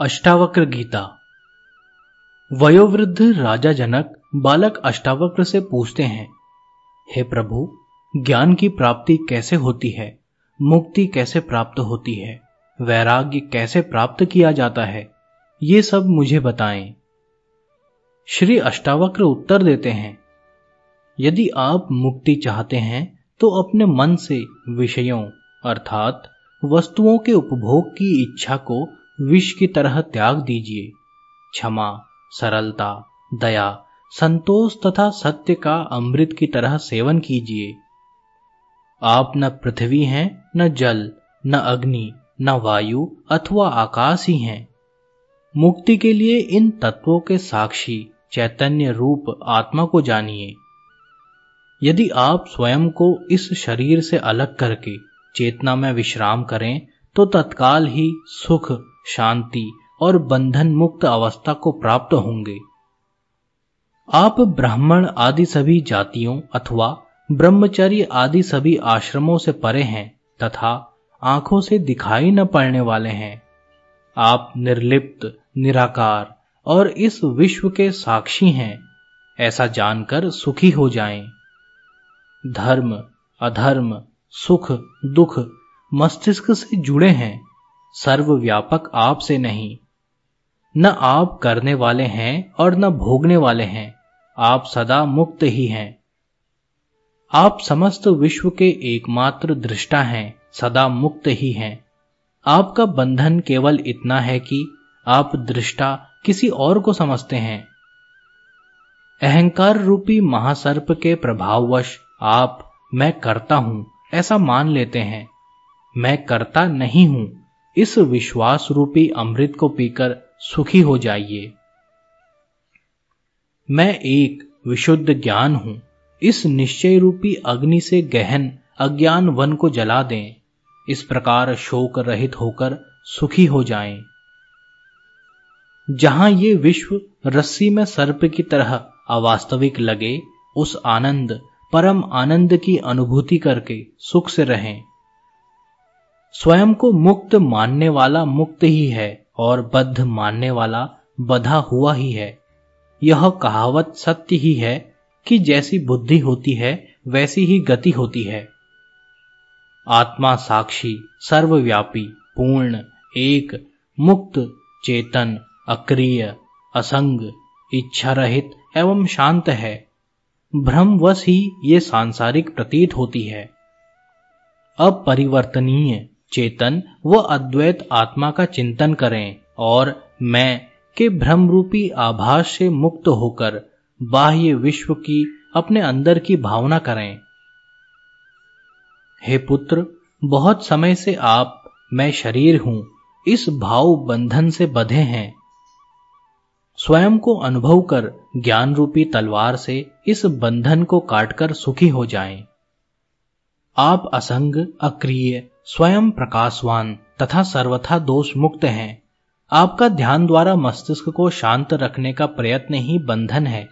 अष्टावक्र गीता। वयोवृद्ध राजा जनक बालक अष्टावक्र से पूछते हैं, हे प्रभु, ज्ञान की प्राप्ति कैसे होती है? मुक्ति कैसे प्राप्त होती है? वैराग्य कैसे प्राप्त किया जाता है? ये सब मुझे बताएँ। श्री अष्टावक्र उत्तर देते हैं, यदि आप मुक्ति चाहते हैं तो अपने मन से विषयों, अर्थात वस्तुओं के उपभोग की इच्छा को विष की तरह त्याग दीजिए। क्षमा, सरलता, दया, संतोष तथा सत्य का अमृत की तरह सेवन कीजिए। आप न पृथ्वी हैं, न जल, न अग्नि, न वायु अथवा आकाश ही हैं। मुक्ति के लिए इन तत्वों के साक्षी, चैतन्य रूप आत्मा को जानिए। यदि आप स्वयं को इस शरीर से अलग करके चेतना में विश्राम करें तो तत्काल ही सुख शांति और बंधन मुक्त अवस्था को प्राप्त होंगे। आप ब्राह्मण आदि सभी जातियों अथवा ब्रह्मचर्य आदि सभी आश्रमों से परे हैं तथा आँखों से दिखाई न पड़ने वाले हैं। आप निर्लिप्त, निराकार और इस विश्व के साक्षी हैं, ऐसा जानकर सुखी हो जाएँ। धर्म, अधर्म, सुख, दुख, मस्तिष्क से जुड़े हैं। सर्वव्यापक आप से नहीं। न आप करने वाले हैं और न भोगने वाले हैं। आप सदा मुक्त ही हैं। आप समस्त विश्व के एकमात्र दृष्टा हैं, सदा मुक्त ही हैं। आपका बंधन केवल इतना है कि आप दृष्टा किसी और को समझते हैं। अहंकार रूपी महासर्प के प्रभाववश आप, मैं करता हूँ, ऐसा मान लेते हैं। मैं करता नहीं हूँ। इस विश्वास रूपी अमृत को पीकर सुखी हो जाइए। मैं एक विशुद्ध ज्ञान हूँ। इस निश्चय रूपी अग्नि से गहन, अज्ञान वन को जला दें। इस प्रकार शोक रहित होकर सुखी हो जाएँ। जहाँ ये विश्व रस्सी में सर्प की तरह अवास्तविक लगे, उस आनंद, परम आनंद की अनुभूति करके सुख से रहें। स्वयं को मुक्त मानने वाला मुक्त ही है और बद्ध मानने वाला बधा हुआ ही है। यह कहावत सत्य ही है कि जैसी बुद्धि होती है, वैसी ही गति होती है। आत्मा साक्षी, सर्वव्यापी, पूर्ण, एक, मुक्त, चेतन, अक्रिय, असंग इच्छा रहित एवं शांत है। भ्रमवश ही ये सांसारिक प्रतीत होती है। अपरिवर्तनीय चेतन व अद्वैत आत्मा का चिंतन करें और मैं के भ्रम रूपी आभास से मुक्त होकर बाह्य विश्व की अपने अंदर की भावना करें हे पुत्र, बहुत समय से आप, मैं शरीर हूँ, इस भाव बंधन से बधे हैं स्वयं को अनुभव कर ज्ञान रूपी तलवार से इस बंधन को काटकर सुखी हो जाएँ। आप असंग, अक्रिय स्वयं प्रकाशवान तथा सर्वथा दोष मुक्त हैं। आपका ध्यान द्वारा मस्तिष्क को शांत रखने का प्रयत्न ही बंधन है।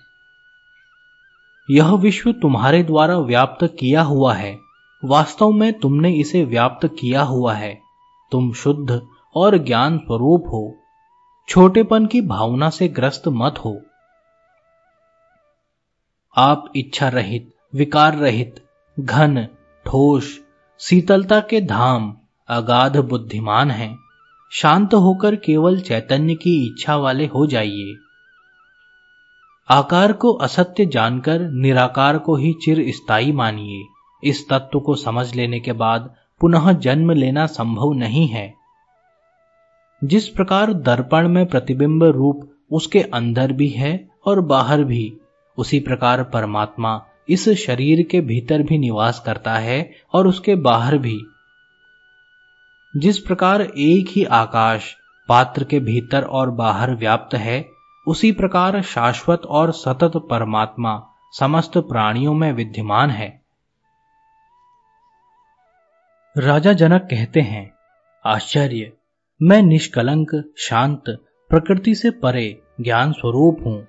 यह विश्व तुम्हारे द्वारा व्याप्त किया हुआ है। वास्तव में तुमने इसे व्याप्त किया हुआ है। तुम शुद्ध और ज्ञान स्वरूप हो। छोटेपन की भावना से ग्रस्त मत हो। आप इच्छा रहित, विकार रहित, घन, ठोस शीतलता के धाम अगाध बुद्धिमान हैं। शांत होकर केवल चैतन्य की इच्छा वाले हो जाइए। आकार को असत्य जानकर निराकार को ही चिर स्थायी मानिए। इस तत्व को समझ लेने के बाद पुनः जन्म लेना संभव नहीं है। जिस प्रकार दर्पण में प्रतिबिंब रूप उसके अंदर भी है और बाहर भी, उसी प्रकार परमात्मा इस शरीर के भीतर भी निवास करता है और उसके बाहर भी। जिस प्रकार एक ही आकाश पात्र के भीतर और बाहर व्याप्त है, उसी प्रकार शाश्वत और सतत परमात्मा समस्त प्राणियों में विद्यमान है। राजा जनक कहते हैं, आश्चर्य! मैं निष्कलंक, शांत, प्रकृति से परे ज्ञान स्वरूप हूँ।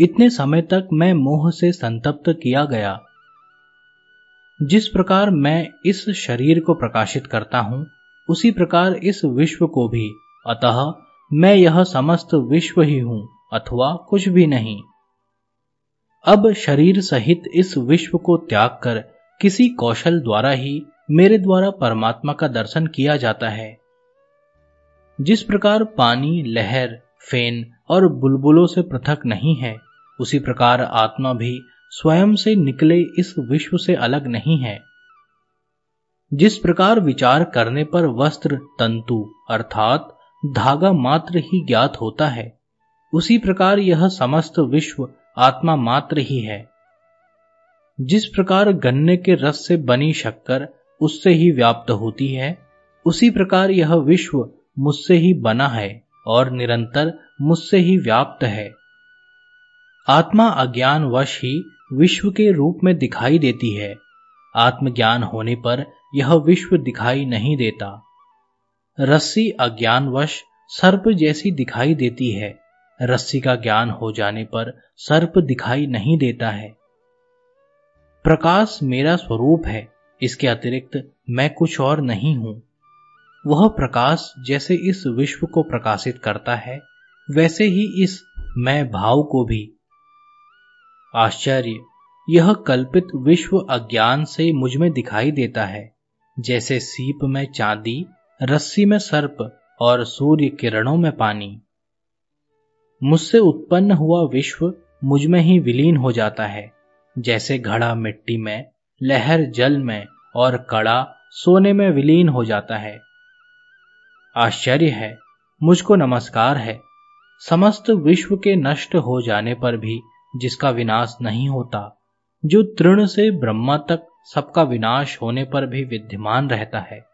इतने समय तक मैं मोह से संतप्त किया गया। जिस प्रकार मैं इस शरीर को प्रकाशित करता हूँ, उसी प्रकार इस विश्व को भी। अतः मैं यह समस्त विश्व ही हूँ, अथवा कुछ भी नहीं। अब शरीर सहित इस विश्व को त्याग कर किसी कौशल द्वारा ही मेरे द्वारा परमात्मा का दर्शन किया जाता है। जिस प्रकार पानी, लहर, फेन और बुलबुलों से पृथक नहीं है, उसी प्रकार आत्मा भी स्वयं से निकले इस विश्व से अलग नहीं है। जिस प्रकार विचार करने पर वस्त्र तंतु अर्थात धागा मात्र ही ज्ञात होता है, उसी प्रकार यह समस्त विश्व आत्मा मात्र ही है। जिस प्रकार गन्ने के रस से बनी शक्कर उससे ही व्याप्त होती है, उसी प्रकार यह विश्व मुझसे ही बना है और निरंतर मुझसे ही व्याप्त है। आत्मा अज्ञान वश ही विश्व के रूप में दिखाई देती है। आत्मज्ञान होने पर यह विश्व दिखाई नहीं देता। रस्सी अज्ञानवश सर्प जैसी दिखाई देती है। रस्सी का ज्ञान हो जाने पर सर्प दिखाई नहीं देता है। प्रकाश मेरा स्वरूप है, इसके अतिरिक्त मैं कुछ और नहीं हूँ। वह प्रकाश जैसे इस विश्व को प्रकाशित करता है वैसे ही इस मैं भाव को भी। आश्चर्य, यह कल्पित विश्व अज्ञान से मुझमें दिखाई देता है, जैसे सीप में चांदी, रस्सी में सर्प और सूर्य किरणों में पानी। मुझसे उत्पन्न हुआ विश्व मुझमें ही विलीन हो जाता है, जैसे घड़ा मिट्टी में, लहर जल में और कड़ा सोने में विलीन हो जाता है। आश्चर्य है, मुझको नमस्कार है। समस्त विश्व के नष्ट हो जाने पर भी जिसका विनाश नहीं होता, जो तृण से ब्रह्मा तक सबका विनाश होने पर भी विद्यमान रहता है।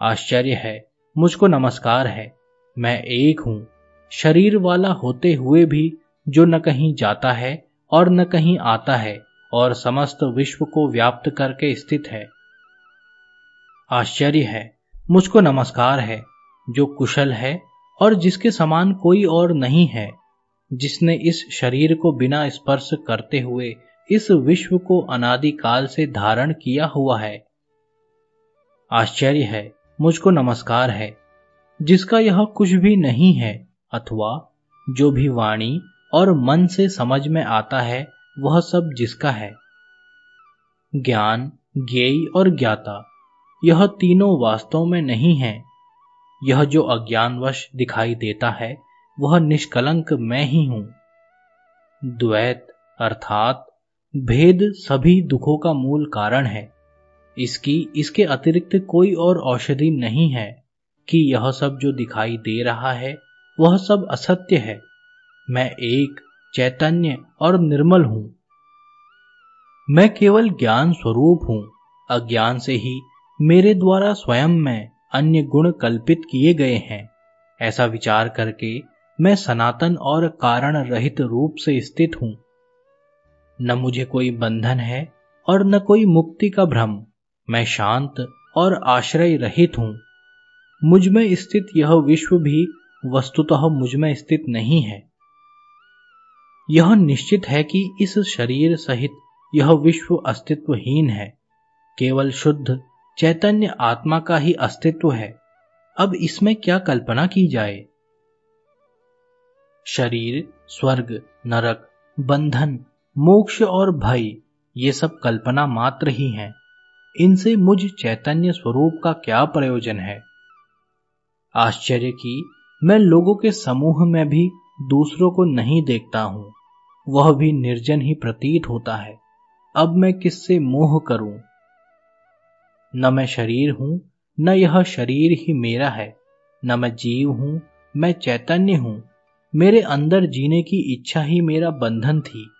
आश्चर्य है, मुझको नमस्कार है। मैं एक हूँ। शरीर वाला होते हुए भी जो न कहीं जाता है और न कहीं आता है और समस्त विश्व को व्याप्त करके स्थित है। आश्चर्य है, मुझको नमस्कार है। जो कुशल है और जिसके समान कोई और नहीं है, जिसने इस शरीर को बिना स्पर्श करते हुए इस विश्व को अनादिकाल से धारण किया हुआ है। आश्चर्य है, मुझको नमस्कार है। जिसका यह कुछ भी नहीं है, अथवा जो भी वाणी और मन से समझ में आता है, वह सब जिसका है। ज्ञान, ज्ञेय और ज्ञाता, यह तीनों वास्तव में नहीं है। यह जो अज्ञानवश दिखाई देता है, वह निष्कलंक मैं ही हूँ। द्वैत अर्थात भेद सभी दुखों का मूल कारण है। इसकी, इसके अतिरिक्त कोई और औषधि नहीं है कि यह सब जो दिखाई दे रहा है, वह सब असत्य है। मैं एक, चैतन्य और निर्मल हूँ। मैं केवल ज्ञान स्वरूप हूँ। अज्ञान से ही मेरे द्वारा स्वयं में अन्य गुण कल्पित किए गए हैं। ऐसा विचार करके मैं सनातन और कारण रहित रूप से स्थित हूँ। न मुझे कोई बंधन है और न कोई मुक्ति का भ्रम। मैं शांत और आश्रय रहित हूँ। मुझमें स्थित यह विश्व भी वस्तुतः मुझमें स्थित नहीं है। यह निश्चित है कि इस शरीर सहित यह विश्व अस्तित्वहीन है। केवल शुद्ध चैतन्य आत्मा का ही अस्तित्व है। अब इसमें क्या कल्पना की जाए? शरीर, स्वर्ग, नरक, बंधन, मोक्ष और भय, ये सब कल्पना मात्र ही हैं। इनसे मुझ चैतन्य स्वरूप का क्या प्रयोजन है? आश्चर्य की, मैं लोगों के समूह में भी दूसरों को नहीं देखता हूँ। वह भी निर्जन ही प्रतीत होता है। अब मैं किससे मोह करूँ? न मैं शरीर हूँ, न यह शरीर ही मेरा है। न मैं जीव हूँ, मैं चैतन्य हूँ। मेरे अंदर जीने की इच्छा ही मेरा बंधन थी।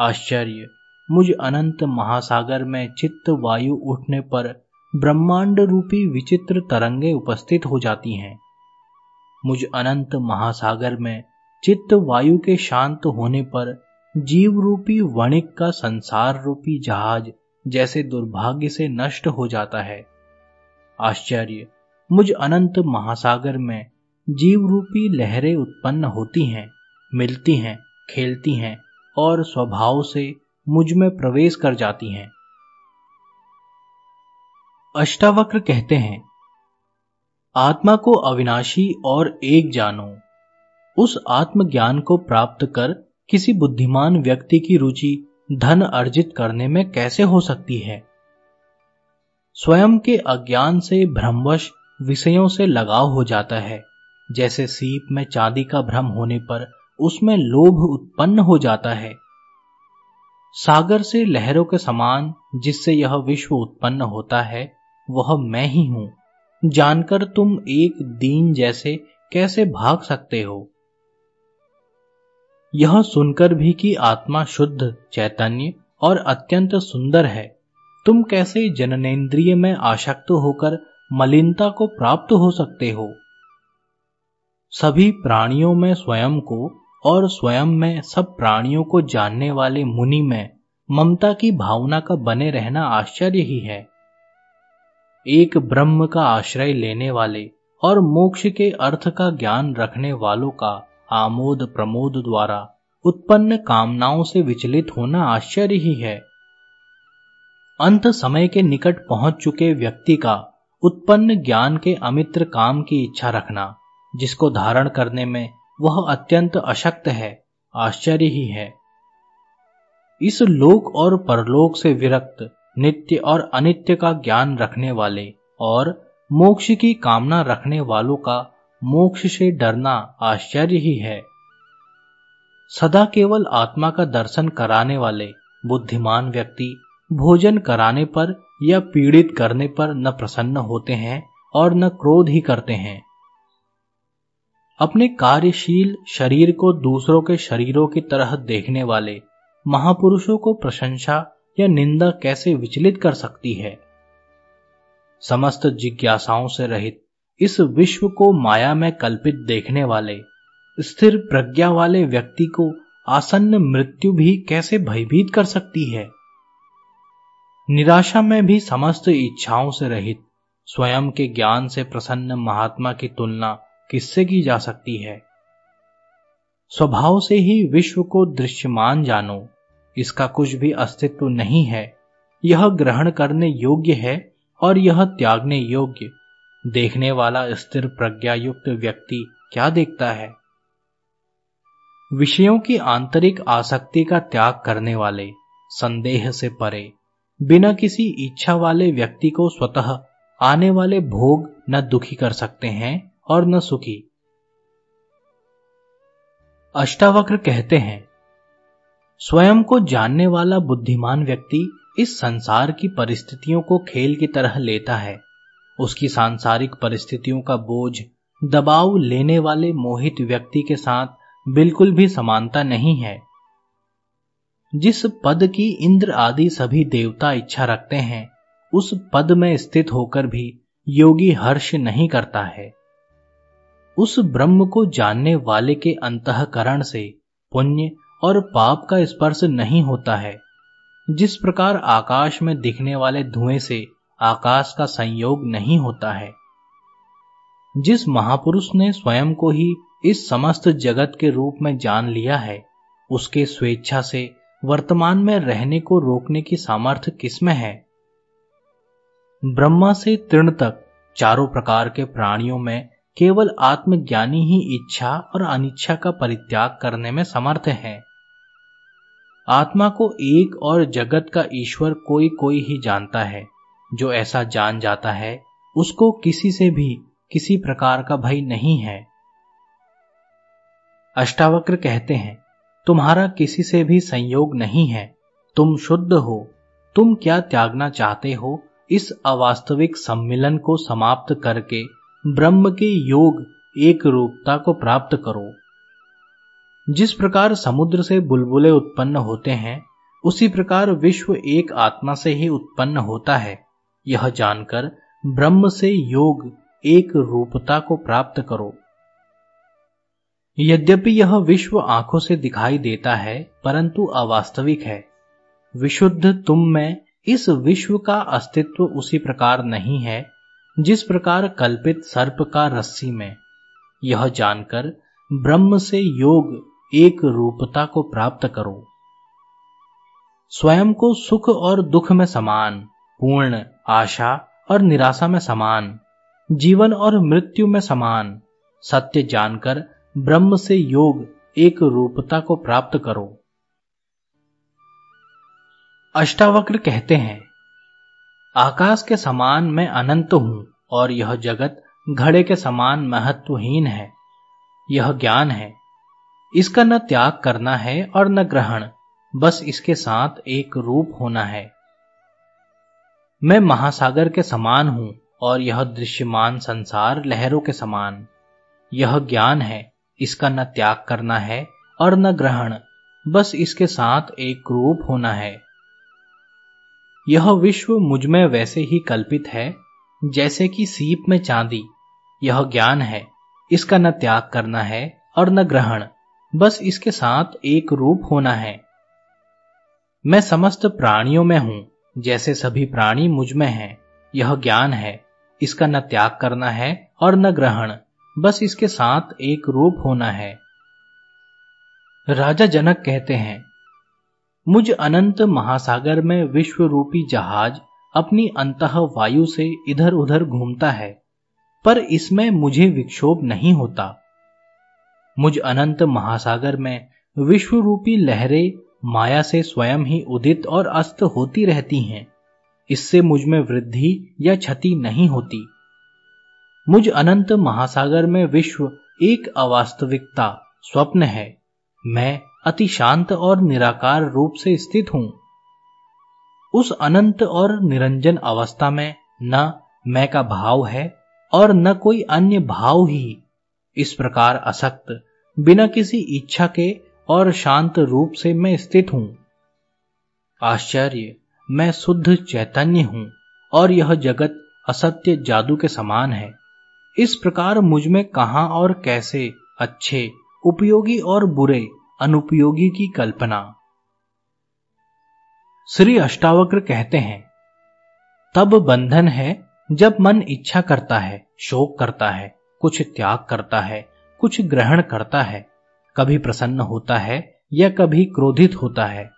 आश्चर्य! मुझ अनंत महासागर में चित्त वायु उठने पर ब्रह्मांड रूपी विचित्र तरंगे उपस्थित हो जाती हैं। मुझ अनंत महासागर में चित्त वायु के शांत होने पर जीव रूपी वणिक का संसार रूपी जहाज़ जैसे दुर्भाग्य से नष्ट हो जाता है। आश्चर्य! मुझ अनंत महासागर में जीव रूपी लहरें उत्पन्न होती हैं, मिलती हैं, खेलती हैं और स्वभाव से मुझमें प्रवेश कर जाती हैं। अष्टावक्र कहते हैं, आत्मा को अविनाशी और एक जानो। उस आत्मज्ञान को प्राप्त कर किसी बुद्धिमान व्यक्ति की रुचि धन अर्जित करने में कैसे हो सकती है? स्वयं के अज्ञान से भ्रमवश विषयों से लगाव हो जाता है। जैसे सीप में चांदी का भ्रम होने पर उसमें लोभ उत्पन्न हो जाता है। सागर से लहरों के समान जिससे यह विश्व उत्पन्न होता है, वह मैं ही हूँ। जानकर तुम एक दीन जैसे कैसे भाग सकते हो? यह सुनकर भी कि आत्मा शुद्ध, चैतन्य और अत्यंत सुंदर है। तुम कैसे जननेन्द्रिय में आशक्त होकर मलिनता को प्राप्त हो सकते हो? सभी प्राणियों में स्वयं को और स्वयं में सब प्राणियों को जानने वाले मुनि में ममता की भावना का बने रहना आश्चर्य ही है। एक ब्रह्म का आश्रय लेने वाले और मोक्ष के अर्थ का ज्ञान रखने वालों का आमोद प्रमोद द्वारा उत्पन्न कामनाओं से विचलित होना आश्चर्य ही है। अंत समय के निकट पहुँच चुके व्यक्ति का उत्पन्न ज्ञान के अमित्र काम की इच्छा रखना, जिसको धारण करने में वह अत्यंत अशक्त है, आश्चर्य ही है। इस लोक और परलोक से विरक्त नित्य और अनित्य का ज्ञान रखने वाले और मोक्ष की कामना रखने वालों का मोक्ष से डरना आश्चर्य ही है। सदा केवल आत्मा का दर्शन कराने वाले बुद्धिमान व्यक्ति भोजन कराने पर या पीड़ित करने पर न प्रसन्न होते हैं और न क्रोध ही करते हैं। अपने कार्यशील शरीर को दूसरों के शरीरों की तरह देखने वाले महापुरुषों को प्रशंसा या निंदा कैसे विचलित कर सकती है? समस्त जिज्ञासाओं से रहित इस विश्व को माया में कल्पित देखने वाले, स्थिर प्रज्ञा वाले व्यक्ति को आसन्न मृत्यु भी कैसे भयभीत कर सकती है? निराशा में भी समस्त इच्छाओं से रहित, स्वयं के ज्ञान से प्रसन्न महात्मा की तुलना किससे की जा सकती है? स्वभाव से ही विश्व को दृश्यमान जानो, इसका कुछ भी अस्तित्व नहीं है। यह ग्रहण करने योग्य है और यह त्यागने योग्य। देखने वाला स्थिर प्रज्ञा युक्त व्यक्ति क्या देखता है? विषयों की आंतरिक आसक्ति का त्याग करने वाले, संदेह से परे, बिना किसी इच्छा वाले व्यक्ति को स्वतः आने वाले भोग न दुखी कर सकते हैं और न सुखी। अष्टावक्र कहते हैं, स्वयं को जानने वाला बुद्धिमान व्यक्ति इस संसार की परिस्थितियों को खेल की तरह लेता है। उसकी सांसारिक परिस्थितियों का बोझ, दबाव लेने वाले मोहित व्यक्ति के साथ बिल्कुल भी समानता नहीं है। जिस पद की इंद्र आदि सभी देवता इच्छा रखते हैं, उस पद में स्थित होकर भी योगी हर्ष नहीं करता है। उस ब्रह्म को जानने वाले के अंतकरण से पुण्य और पाप का स्पर्श नहीं होता है। जिस प्रकार आकाश में दिखने वाले धुएँ से आकाश का संयोग नहीं होता है। जिस महापुरुष ने स्वयं को ही इस समस्त जगत के रूप में जान लिया है, उसके स्वेच्छा से वर्तमान में रहने को रोकने की सामर्थ्य किसमें है? ब्रह्मा से तृण तक चारों प्रकार के प्राणियों में केवल आत्मज्ञानी ही इच्छा और अनिच्छा का परित्याग करने में समर्थ है। आत्मा को एक और जगत का ईश्वर कोई कोई ही जानता है। जो ऐसा जान जाता है, उसको किसी से भी किसी प्रकार का भय नहीं है। अष्टावक्र कहते हैं, तुम्हारा किसी से भी संयोग नहीं है, तुम शुद्ध हो, तुम क्या त्यागना चाहते हो, इस अवास्तविक सम्मिलन को समाप्त करके ब्रह्म के योग एक रूपता को प्राप्त करो। जिस प्रकार समुद्र से बुलबुले उत्पन्न होते हैं, उसी प्रकार विश्व एक आत्मा से ही उत्पन्न होता है। यह जानकर ब्रह्म से योग एक रूपता को प्राप्त करो। यद्यपि यह विश्व आँखों से दिखाई देता है, परंतु अवास्तविक है। विशुद्ध तुम में इस विश्व का अस्तित्व उसी प्रकार नहीं है, जिस प्रकार कल्पित सर्प का रस्सी में। यह जानकर ब्रह्म से योग एक रूपता को प्राप्त करो। स्वयं को सुख और दुख में समान, पूर्ण आशा और निराशा में समान, जीवन और मृत्यु में समान। सत्य जानकर ब्रह्म से योग एक रूपता को प्राप्त करो। अष्टावक्र कहते हैं, आकाश के समान मैं अनंत हूँ और यह जगत घड़े के समान महत्वहीन है। यह ज्ञान है। इसका न त्याग करना है और न ग्रहण, बस इसके साथ एक रूप होना है। मैं महासागर के समान हूँ और यह दृश्यमान संसार लहरों के समान। यह ज्ञान है, इसका न त्याग करना है और न ग्रहण, बस इसके साथ एक रूप होना है। यह विश्व मुझमें वैसे ही कल्पित है, जैसे कि सीप में चांदी। यह ज्ञान है, इसका न त्याग करना है और न ग्रहण, बस इसके साथ एक रूप होना है। मैं समस्त प्राणियों में हूँ जैसे सभी प्राणी मुझमें हैं, यह ज्ञान है, इसका न त्याग करना है और न ग्रहण, बस इसके साथ एक रूप होना है। राजा जनक कहते हैं, मुझ अनंत महासागर में विश्व रूपी जहाज़ अपनी अंत वायु से इधर उधर घूमता है, पर इसमें मुझे विक्षोभ नहीं होता। मुझ अनंत महासागर में विश्व रूपी लहरें माया से स्वयं ही उदित और अस्त होती रहती हैं। इससे मुझमें वृद्धि या क्षति नहीं होती। मुझ अनंत महासागर में विश्व एक अवास्तविकता, स्वप्न है। मैं अति शांत और निराकार रूप से स्थित हूँ। उस अनंत और निरंजन अवस्था में न मैं का भाव है और न कोई अन्य भाव ही। इस प्रकार असक्त, बिना किसी इच्छा के और शांत रूप से मैं स्थित हूँ। आश्चर्य, मैं शुद्ध चैतन्य हूँ और यह जगत असत्य जादू के समान है। इस प्रकार मुझमें कहा और कैसे अच्छे, उपयोगी और बुरे, अनुपयोगी की कल्पना। श्री अष्टावक्र कहते हैं, तब बंधन है जब मन इच्छा करता है, शोक करता है, कुछ त्याग करता है, कुछ ग्रहण करता है कभी प्रसन्न होता है या कभी क्रोधित होता है।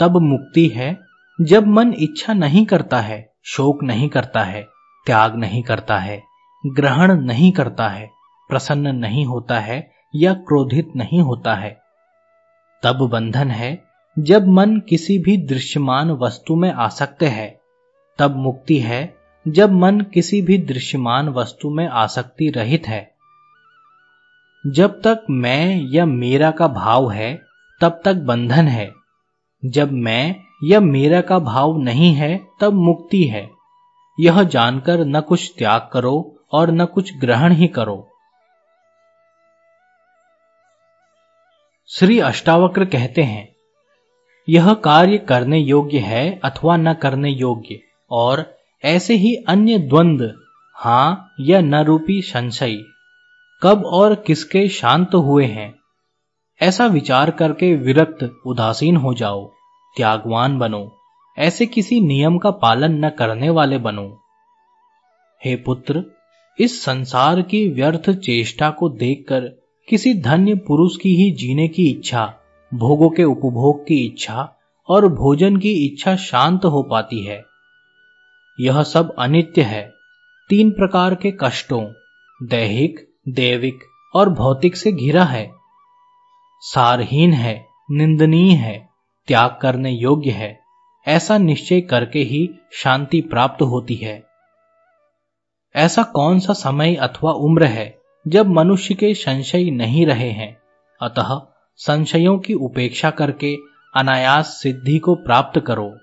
तब मुक्ति है जब मन इच्छा नहीं करता है, शोक नहीं करता है, त्याग नहीं करता है, ग्रहण नहीं करता है, प्रसन्न नहीं होता है या क्रोधित नहीं होता है। तब बंधन है जब मन किसी भी दृश्यमान वस्तु में आसक्त है। तब मुक्ति है जब मन किसी भी दृश्यमान वस्तु में आसक्ति रहित है। जब तक मैं या मेरा का भाव है, तब तक बंधन है। जब मैं या मेरा का भाव नहीं है, तब मुक्ति है। यह जानकर न कुछ त्याग करो और न कुछ ग्रहण ही करो। श्री अष्टावक्र कहते हैं, यह कार्य करने योग्य है अथवा न करने योग्य, और ऐसे ही अन्य द्वंद्व हाँ या न रूपी संशय। कब और किसके शांत हुए हैं? ऐसा विचार करके विरक्त, उदासीन हो जाओ। त्यागवान बनो। ऐसे किसी नियम का पालन न करने वाले बनो। हे पुत्र, इस संसार की व्यर्थ चेष्टा को देखकर किसी धन्य पुरुष की ही जीने की इच्छा, भोगों के उपभोग की इच्छा और भोजन की इच्छा शांत हो पाती है। यह सब अनित्य है। तीन प्रकार के कष्टों, दैहिक देविक और भौतिक से घिरा है। सारहीन है, निंदनीय है, त्याग करने योग्य है। ऐसा निश्चय करके ही शांति प्राप्त होती है। ऐसा कौन सा समय अथवा उम्र है जब मनुष्य के संशय नहीं रहे हैं? अतः संशयों की उपेक्षा करके अनायास सिद्धि को प्राप्त करो।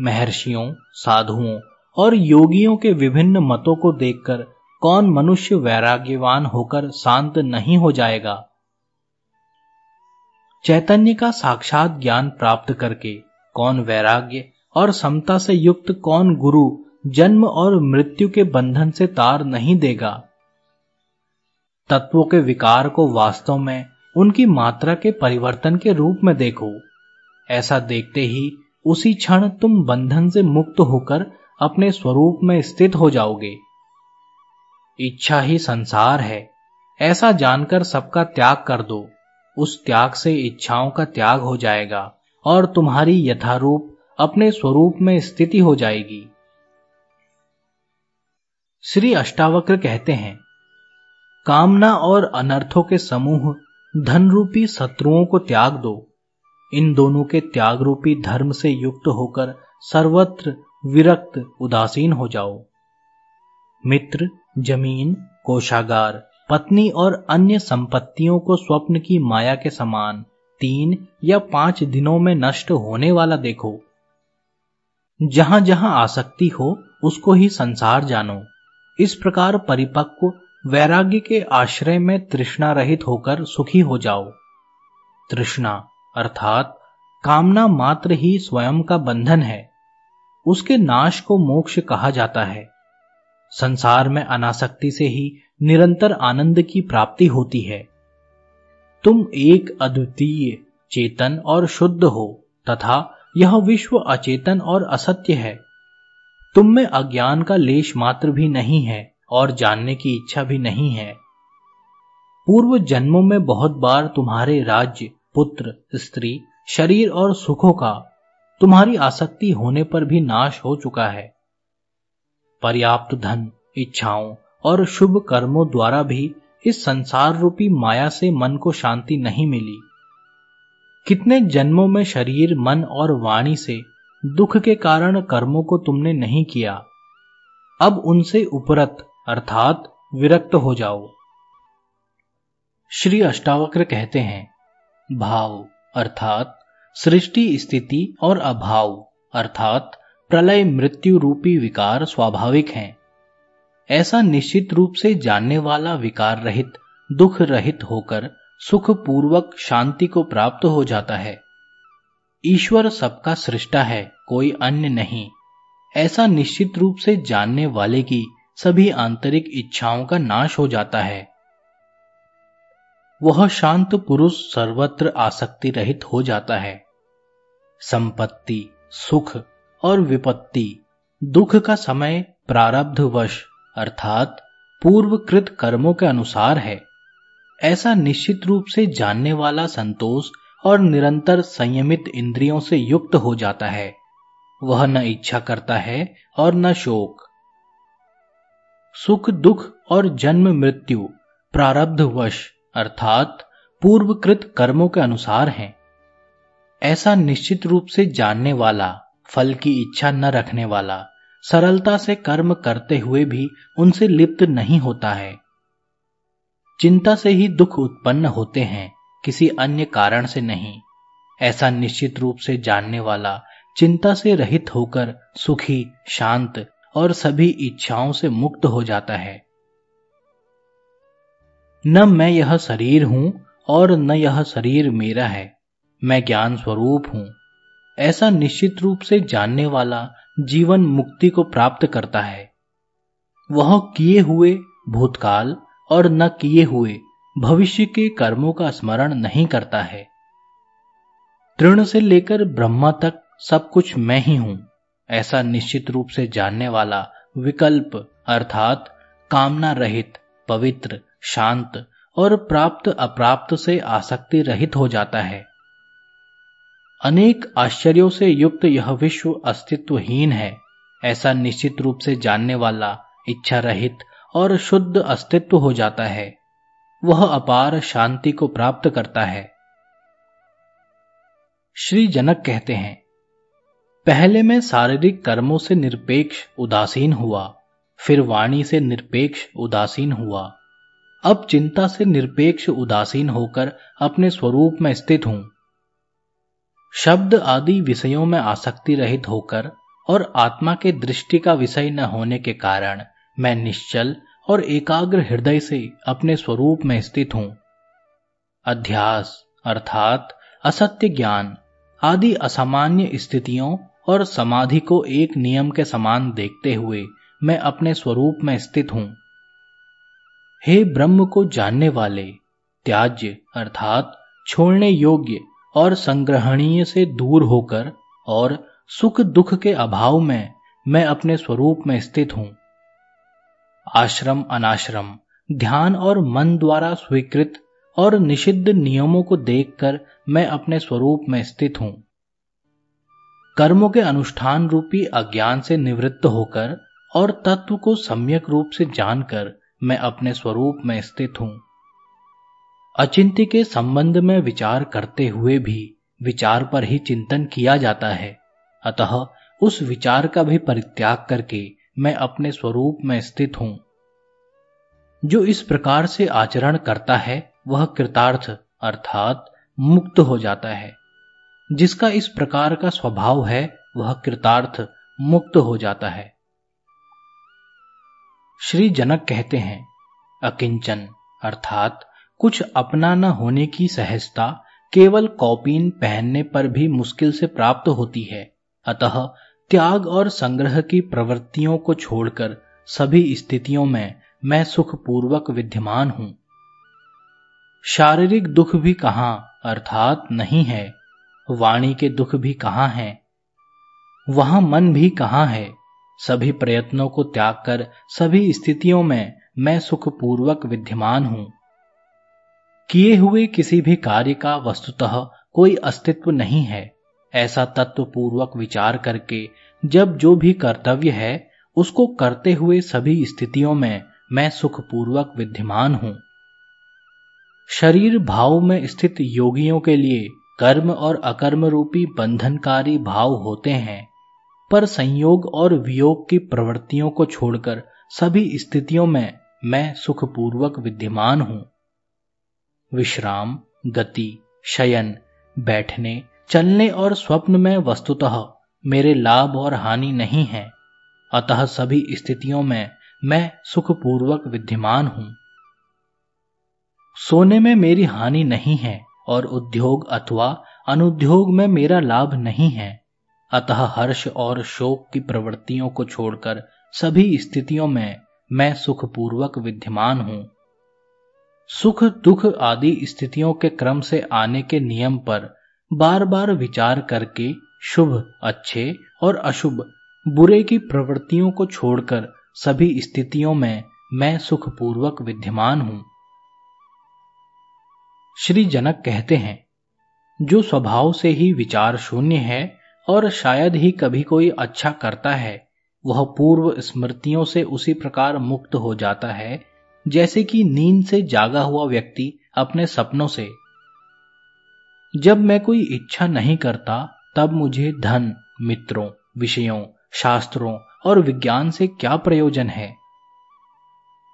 महर्षियों, साधुओं और योगियों के विभिन्न मतों को देखकर कौन मनुष्य वैराग्यवान होकर शांत नहीं हो जाएगा? चैतन्य का साक्षात ज्ञान प्राप्त करके कौन वैराग्य और समता से युक्त कौन गुरु जन्म और मृत्यु के बंधन से तार नहीं देगा? तत्वों के विकार को वास्तव में उनकी मात्रा के परिवर्तन के रूप में देखो। ऐसा देखते ही उसी क्षण तुम बंधन से मुक्त होकर अपने स्वरूप में स्थित हो जाओगे। इच्छा ही संसार है। ऐसा जानकर सबका त्याग कर दो। उस त्याग से इच्छाओं का त्याग हो जाएगा और तुम्हारी यथारूप अपने स्वरूप में स्थिति हो जाएगी। श्री अष्टावक्र कहते हैं, कामना और अनर्थों के समूह धन रूपी शत्रुओं को त्याग दो। इन दोनों के त्याग रूपी धर्म से युक्त होकर सर्वत्र विरक्त उदासीन हो जाओ। मित्र ज़मीन, कोषागार, पत्नी और अन्य संपत्तियों को स्वप्न की माया के समान तीन या पाँच दिनों में नष्ट होने वाला देखो। जहाँ जहाँ आसक्ति हो, उसको ही संसार जानो। इस प्रकार परिपक्व वैराग्य के आश्रय में तृष्णा रहित होकर सुखी हो जाओ। तृष्णा, अर्थात कामना मात्र ही स्वयं का बंधन है। उसके नाश को मोक्ष कहा जाता है। संसार में अनासक्ति से ही निरंतर आनंद की प्राप्ति होती है। तुम एक अद्वितीय, चेतन और शुद्ध हो, तथा यह विश्व अचेतन और असत्य है। तुम में अज्ञान का लेश मात्र भी नहीं है और जानने की इच्छा भी नहीं है। पूर्व जन्मों में बहुत बार तुम्हारे राज्य, पुत्र, स्त्री, शरीर और सुखों का, तुम्हारी आसक्ति होने पर भी नाश हो चुका है। पर्याप्त धन, इच्छाओं और शुभ कर्मों द्वारा भी इस संसार रूपी माया से मन को शांति नहीं मिली। कितने जन्मों में शरीर, मन और वाणी से दुख के कारण कर्मों को तुमने नहीं किया। अब उनसे उपरत, अर्थात विरक्त हो जाओ। श्री अष्टावक्र कहते हैं, भाव, अर्थात सृष्टि स्थिति और अभाव, अर्थात प्रलय मृत्यु रूपी विकार स्वाभाविक हैं। ऐसा निश्चित रूप से जानने वाला विकार रहित, दुख रहित होकर सुख पूर्वक शांति को प्राप्त हो जाता है। ईश्वर सबका सृष्टा है, कोई अन्य नहीं। ऐसा निश्चित रूप से जानने वाले की सभी आंतरिक इच्छाओं का नाश हो जाता है। वह शांत पुरुष सर्वत्र आसक्ति रहित हो जाता है। संपत्ति, सुख और विपत्ति। दुख का समय प्रारब्धवश, अर्थात पूर्वकृत कर्मों के अनुसार है। ऐसा निश्चित रूप से जानने वाला संतोष और निरंतर संयमित इंद्रियों से युक्त हो जाता है। वह न इच्छा करता है और न शोक। सुख, दुख और जन्म मृत्यु प्रारब्धवश, अर्थात पूर्वकृत कर्मों के अनुसार हैं। ऐसा निश्चित रूप से जानने वाला फल की इच्छा न रखने वाला, सरलता से कर्म करते हुए भी उनसे लिप्त नहीं होता है। चिंता से ही दुख उत्पन्न होते हैं, किसी अन्य कारण से नहीं। ऐसा निश्चित रूप से जानने वाला, चिंता से रहित होकर सुखी, शांत और सभी इच्छाओं से मुक्त हो जाता है। न मैं यह शरीर हूँ और न यह शरीर मेरा है, मैं ज्ञान स्वरूप हूँ। ऐसा निश्चित रूप से जानने वाला जीवन मुक्ति को प्राप्त करता है। वह किए हुए भूतकाल और न किए हुए भविष्य के कर्मों का स्मरण नहीं करता है। तृण से लेकर ब्रह्मा तक सब कुछ मैं ही हूँ, ऐसा निश्चित रूप से जानने वाला विकल्प अर्थात कामना रहित, पवित्र, शांत और प्राप्त अप्राप्त से आसक्ति रहित हो जाता है। अनेक आश्चर्यों से युक्त यह विश्व अस्तित्वहीन है। ऐसा निश्चित रूप से जानने वाला इच्छा रहित और शुद्ध अस्तित्व हो जाता है। वह अपार शांति को प्राप्त करता है। श्री जनक कहते हैं, पहले मैं शारीरिक कर्मों से निरपेक्ष उदासीन हुआ, फिर वाणी से निरपेक्ष उदासीन हुआ। अब चिंता से निरपेक्ष उदासीन होकर अपने स्वरूप में स्थित हूँ। शब्द आदि विषयों में आसक्ति रहित होकर और आत्मा के दृष्टि का विषय न होने के कारण मैं निश्चल और एकाग्र हृदय से अपने स्वरूप में स्थित हूँ। अध्यास अर्थात असत्य ज्ञान आदि असामान्य स्थितियों और समाधि को एक नियम के समान देखते हुए मैं अपने स्वरूप में स्थित हूँ। हे ब्रह्म को जानने वाले, त्याज्य अर्थात छोड़ने योग्य और संग्रहणीय से दूर होकर और सुख दुख के अभाव में मैं अपने स्वरूप में स्थित हूँ। आश्रम अनाश्रम, ध्यान और मन द्वारा स्वीकृत और निषिद्ध नियमों को देखकर मैं अपने स्वरूप में स्थित हूँ। कर्मों के अनुष्ठान रूपी अज्ञान से निवृत्त होकर और तत्व को सम्यक रूप से जानकर मैं अपने स्वरूप में स्थित हूँ। अचिंत्य के संबंध में विचार करते हुए भी विचार पर ही चिंतन किया जाता है। अतः उस विचार का भी परित्याग करके मैं अपने स्वरूप में स्थित हूँ। जो इस प्रकार से आचरण करता है, वह कृतार्थ अर्थात मुक्त हो जाता है। जिसका इस प्रकार का स्वभाव है, वह कृतार्थ मुक्त हो जाता है। श्री जनक कहते हैं, अकिंचन अर्थात कुछ अपना न होने की सहजता केवल कौपीन पहनने पर भी मुश्किल से प्राप्त होती है। अतः त्याग और संग्रह की प्रवृत्तियों को छोड़कर सभी स्थितियों में मैं सुखपूर्वक विद्यमान हूँ। शारीरिक दुख भी कहाँ अर्थात नहीं है, वाणी के दुख भी कहाँ है, वहाँ मन भी कहाँ है, सभी प्रयत्नों को त्याग कर सभी स्थितियों में मैं सुखपूर्वक विद्यमान हूँ। किए हुए किसी भी कार्य का वस्तुतः कोई अस्तित्व नहीं है। ऐसा तत्व पूर्वक विचार करके जब जो भी कर्तव्य है, उसको करते हुए सभी स्थितियों में मैं सुखपूर्वक विद्यमान हूँ। शरीर भाव में स्थित योगियों के लिए कर्म और अकर्म रूपी बंधनकारी भाव होते हैं, पर संयोग और वियोग की प्रवृत्तियों को छोड़कर सभी स्थितियों में मैं सुखपूर्वक विद्यमान हूँ। विश्राम, गति, शयन, बैठने, चलने और स्वप्न में वस्तुतः मेरे लाभ और हानि नहीं है। अतः सभी स्थितियों में मैं सुखपूर्वक विद्यमान हूँ। सोने में मेरी हानि नहीं है और उद्योग अथवा अनुद्योग में मेरा लाभ नहीं है। अतः हर्ष और शोक की प्रवृत्तियों को छोड़कर सभी स्थितियों में मैं सुखपूर्वक विद्यमान हूँ। सुख, दुख आदि स्थितियों के क्रम से आने के नियम पर बार बार विचार करके शुभ, अच्छे और अशुभ, बुरे की प्रवृत्तियों को छोड़कर सभी स्थितियों में मैं सुखपूर्वक विद्यमान हूँ। श्री जनक कहते हैं, जो स्वभाव से ही विचार शून्य है और शायद ही कभी कोई अच्छा करता है, वह पूर्व स्मृतियों से उसी प्रकार मुक्त हो जाता है जैसे कि नींद से जागा हुआ व्यक्ति अपने सपनों से। जब मैं कोई इच्छा नहीं करता, तब मुझे धन, मित्रों, विषयों, शास्त्रों और विज्ञान से क्या प्रयोजन है?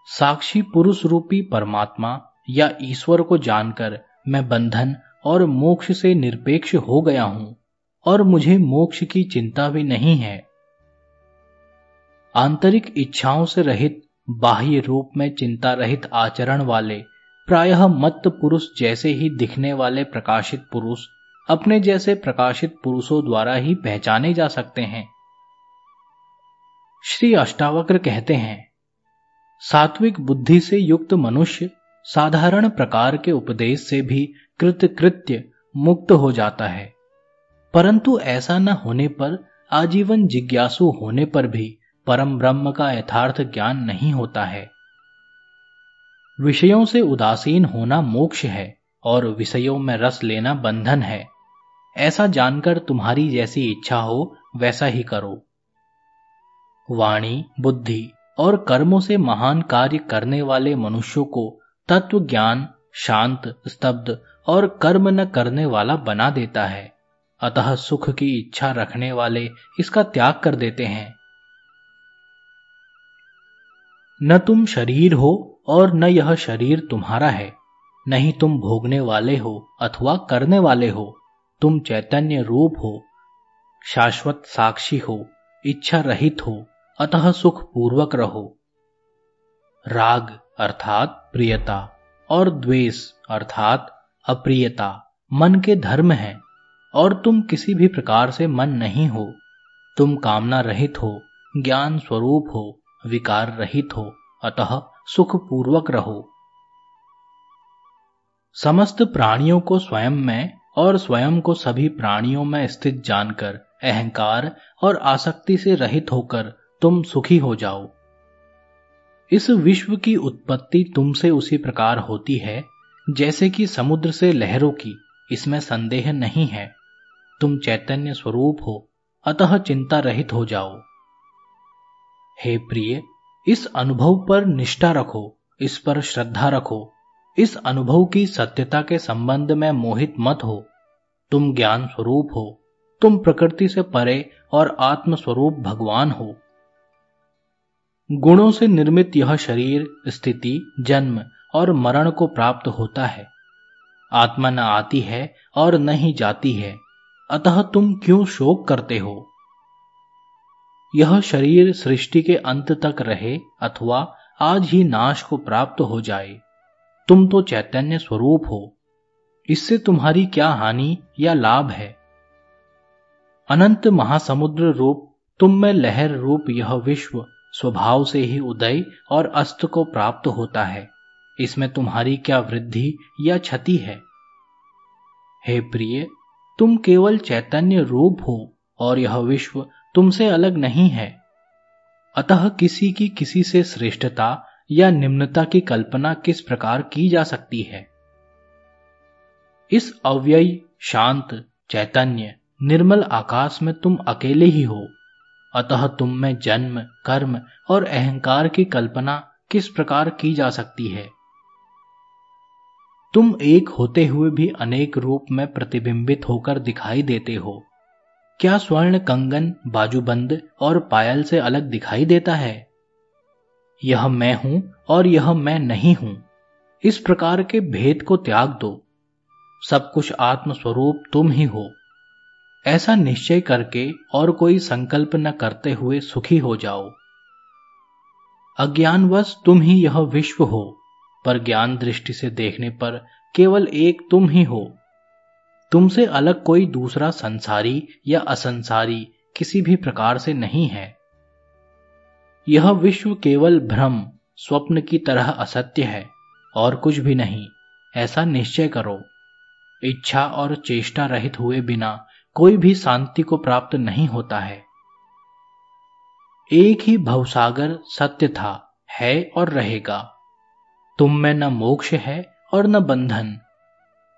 साक्षी पुरुष रूपी परमात्मा या ईश्वर को जानकर मैं बंधन और मोक्ष से निरपेक्ष हो गया हूँ और मुझे मोक्ष की चिंता भी नहीं है। आंतरिक इच्छाओं से रहित बाह्य रूप में चिंता रहित आचरण वाले, प्रायः मत पुरुष जैसे ही दिखने वाले प्रकाशित पुरुष, अपने जैसे प्रकाशित पुरुषों द्वारा ही पहचाने जा सकते हैं। श्री अष्टावक्र कहते हैं, सात्विक बुद्धि से युक्त मनुष्य साधारण प्रकार के उपदेश से भी कृतकृत्य मुक्त हो जाता है। परंतु ऐसा न होने पर, आजीवन जिज्ञासु होने पर भी परम ब्रह्म का यथार्थ ज्ञान नहीं होता है। विषयों से उदासीन होना मोक्ष है और विषयों में रस लेना बंधन है। ऐसा जानकर तुम्हारी जैसी इच्छा हो, वैसा ही करो। वाणी, बुद्धि और कर्मों से महान कार्य करने वाले मनुष्यों को तत्व ज्ञान, शांत, स्तब्ध और कर्म न करने वाला बना देता है। अतः सुख की इच्छा रखने वाले इसका त्याग कर देते हैं। न तुम शरीर हो और न यह शरीर तुम्हारा है। नहीं तुम भोगने वाले हो अथवा करने वाले हो। तुम चैतन्य रूप हो, शाश्वत साक्षी हो, इच्छा रहित हो, अतः सुख पूर्वक रहो। राग अर्थात प्रियता और द्वेष अर्थात अप्रियता मन के धर्म है और तुम किसी भी प्रकार से मन नहीं हो। तुम कामना रहित हो, ज्ञान स्वरूप हो विकार रहित हो, अतः सुख पूर्वक रहो। समस्त प्राणियों को स्वयं में और स्वयं को सभी प्राणियों में स्थित जानकर, अहंकार और आसक्ति से रहित होकर तुम सुखी हो जाओ। इस विश्व की उत्पत्ति तुमसे उसी प्रकार होती है, जैसे कि समुद्र से लहरों की, इसमें संदेह नहीं है। तुम चैतन्य स्वरूप हो, अतः चिंता रहित हो जाओ। हे प्रिय, इस अनुभव पर निष्ठा रखो, इस पर श्रद्धा रखो। इस अनुभव की सत्यता के संबंध में मोहित मत हो। तुम ज्ञान स्वरूप हो, तुम प्रकृति से परे और आत्म स्वरूप भगवान हो। गुणों से निर्मित यह शरीर, स्थिति, जन्म और मरण को प्राप्त होता है। आत्मा न आती है और न ही जाती है। अतः तुम क्यों शोक करते हो? यह शरीर सृष्टि के अंत तक रहे अथवा आज ही नाश को प्राप्त हो जाए। तुम तो चैतन्य स्वरूप हो। इससे तुम्हारी क्या हानि या लाभ है? अनंत महासमुद्र रूप, तुम में लहर रूप यह विश्व स्वभाव से ही उदय और अस्त को प्राप्त होता है। इसमें तुम्हारी क्या वृद्धि या क्षति है? हे प्रिय, तुम केवल चैतन्य रूप हो और यह विश्व तुमसे अलग नहीं है। अतः किसी की किसी से श्रेष्ठता या निम्नता की कल्पना किस प्रकार की जा सकती है? इस अव्यय, शांत, चैतन्य, निर्मल आकाश में तुम अकेले ही हो। अतः तुम में जन्म, कर्म और अहंकार की कल्पना किस प्रकार की जा सकती है? तुम एक होते हुए भी अनेक रूप में प्रतिबिंबित होकर दिखाई देते हो। क्या स्वर्ण कंगन बाजूबंद और पायल से अलग दिखाई देता है? यह मैं हूँ और यह मैं नहीं हूँ। इस प्रकार के भेद को त्याग दो। सब कुछ आत्मस्वरूप तुम ही हो। ऐसा निश्चय करके और कोई संकल्प न करते हुए सुखी हो जाओ। अज्ञानवश तुम ही यह विश्व हो, पर ज्ञान दृष्टि से देखने पर केवल एक तुम ही हो। तुमसे अलग कोई दूसरा संसारी या असंसारी किसी भी प्रकार से नहीं है। यह विश्व केवल भ्रम, स्वप्न की तरह असत्य है और कुछ भी नहीं, ऐसा निश्चय करो। इच्छा और चेष्टा रहित हुए बिना कोई भी शांति को प्राप्त नहीं होता है। एक ही भवसागर सत्य था, है और रहेगा। तुम में न मोक्ष है और न बंधन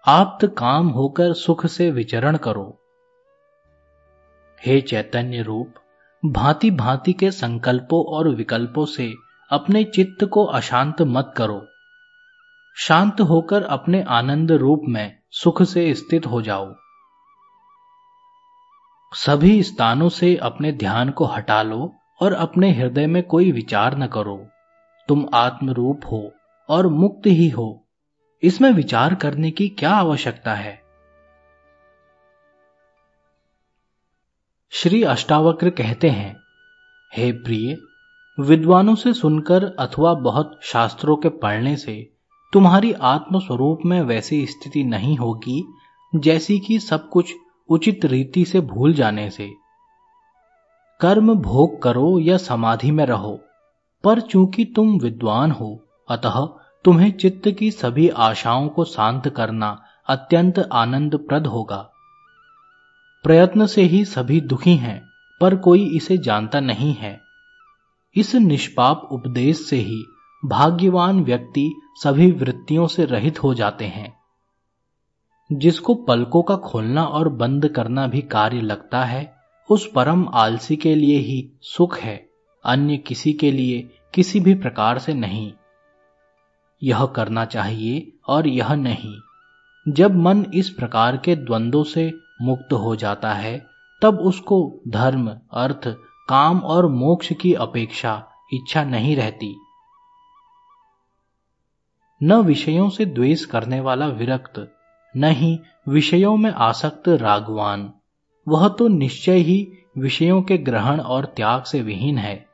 आप काम होकर सुख से विचरण करो। हे चैतन्य रूप भांति भांति के संकल्पों और विकल्पों से अपने चित्त को अशांत मत करो। शांत होकर अपने आनंद रूप में सुख से स्थित हो जाओ। सभी स्थानों से अपने ध्यान को हटा लो और अपने हृदय में कोई विचार न करो। तुम आत्मरूप हो और मुक्त ही हो। इसमें विचार करने की क्या आवश्यकता है? श्री अष्टावक्र कहते हैं, हे प्रिय, विद्वानों से सुनकर अथवा बहुत शास्त्रों के पढ़ने से तुम्हारी आत्म स्वरूप में वैसी स्थिति नहीं होगी जैसी कि सब कुछ उचित रीति से भूल जाने से। कर्म भोग करो या समाधि में रहो, पर चूँकि तुम विद्वान हो, अतः तुम्हें चित्त की सभी आशाओं को शांत करना अत्यंत आनंदप्रद होगा। प्रयत्न से ही सभी दुखी हैं, पर कोई इसे जानता नहीं है। इस निष्पाप उपदेश से ही भाग्यवान व्यक्ति सभी वृत्तियों से रहित हो जाते हैं। जिसको पलकों का खोलना और बंद करना भी कार्य लगता है, उस परम आलसी के लिए ही सुख है, अन्य किसी के लिए किसी भी प्रकार से नहीं। यह करना चाहिए और यह नहीं। जब मन इस प्रकार के द्वंद्वों से मुक्त हो जाता है, तब उसको धर्म, अर्थ, काम और मोक्ष की अपेक्षा इच्छा नहीं रहती। न विषयों से द्वेष करने वाला विरक्त, न ही विषयों में आसक्त रागवान। वह तो निश्चय ही विषयों के ग्रहण और त्याग से विहीन है।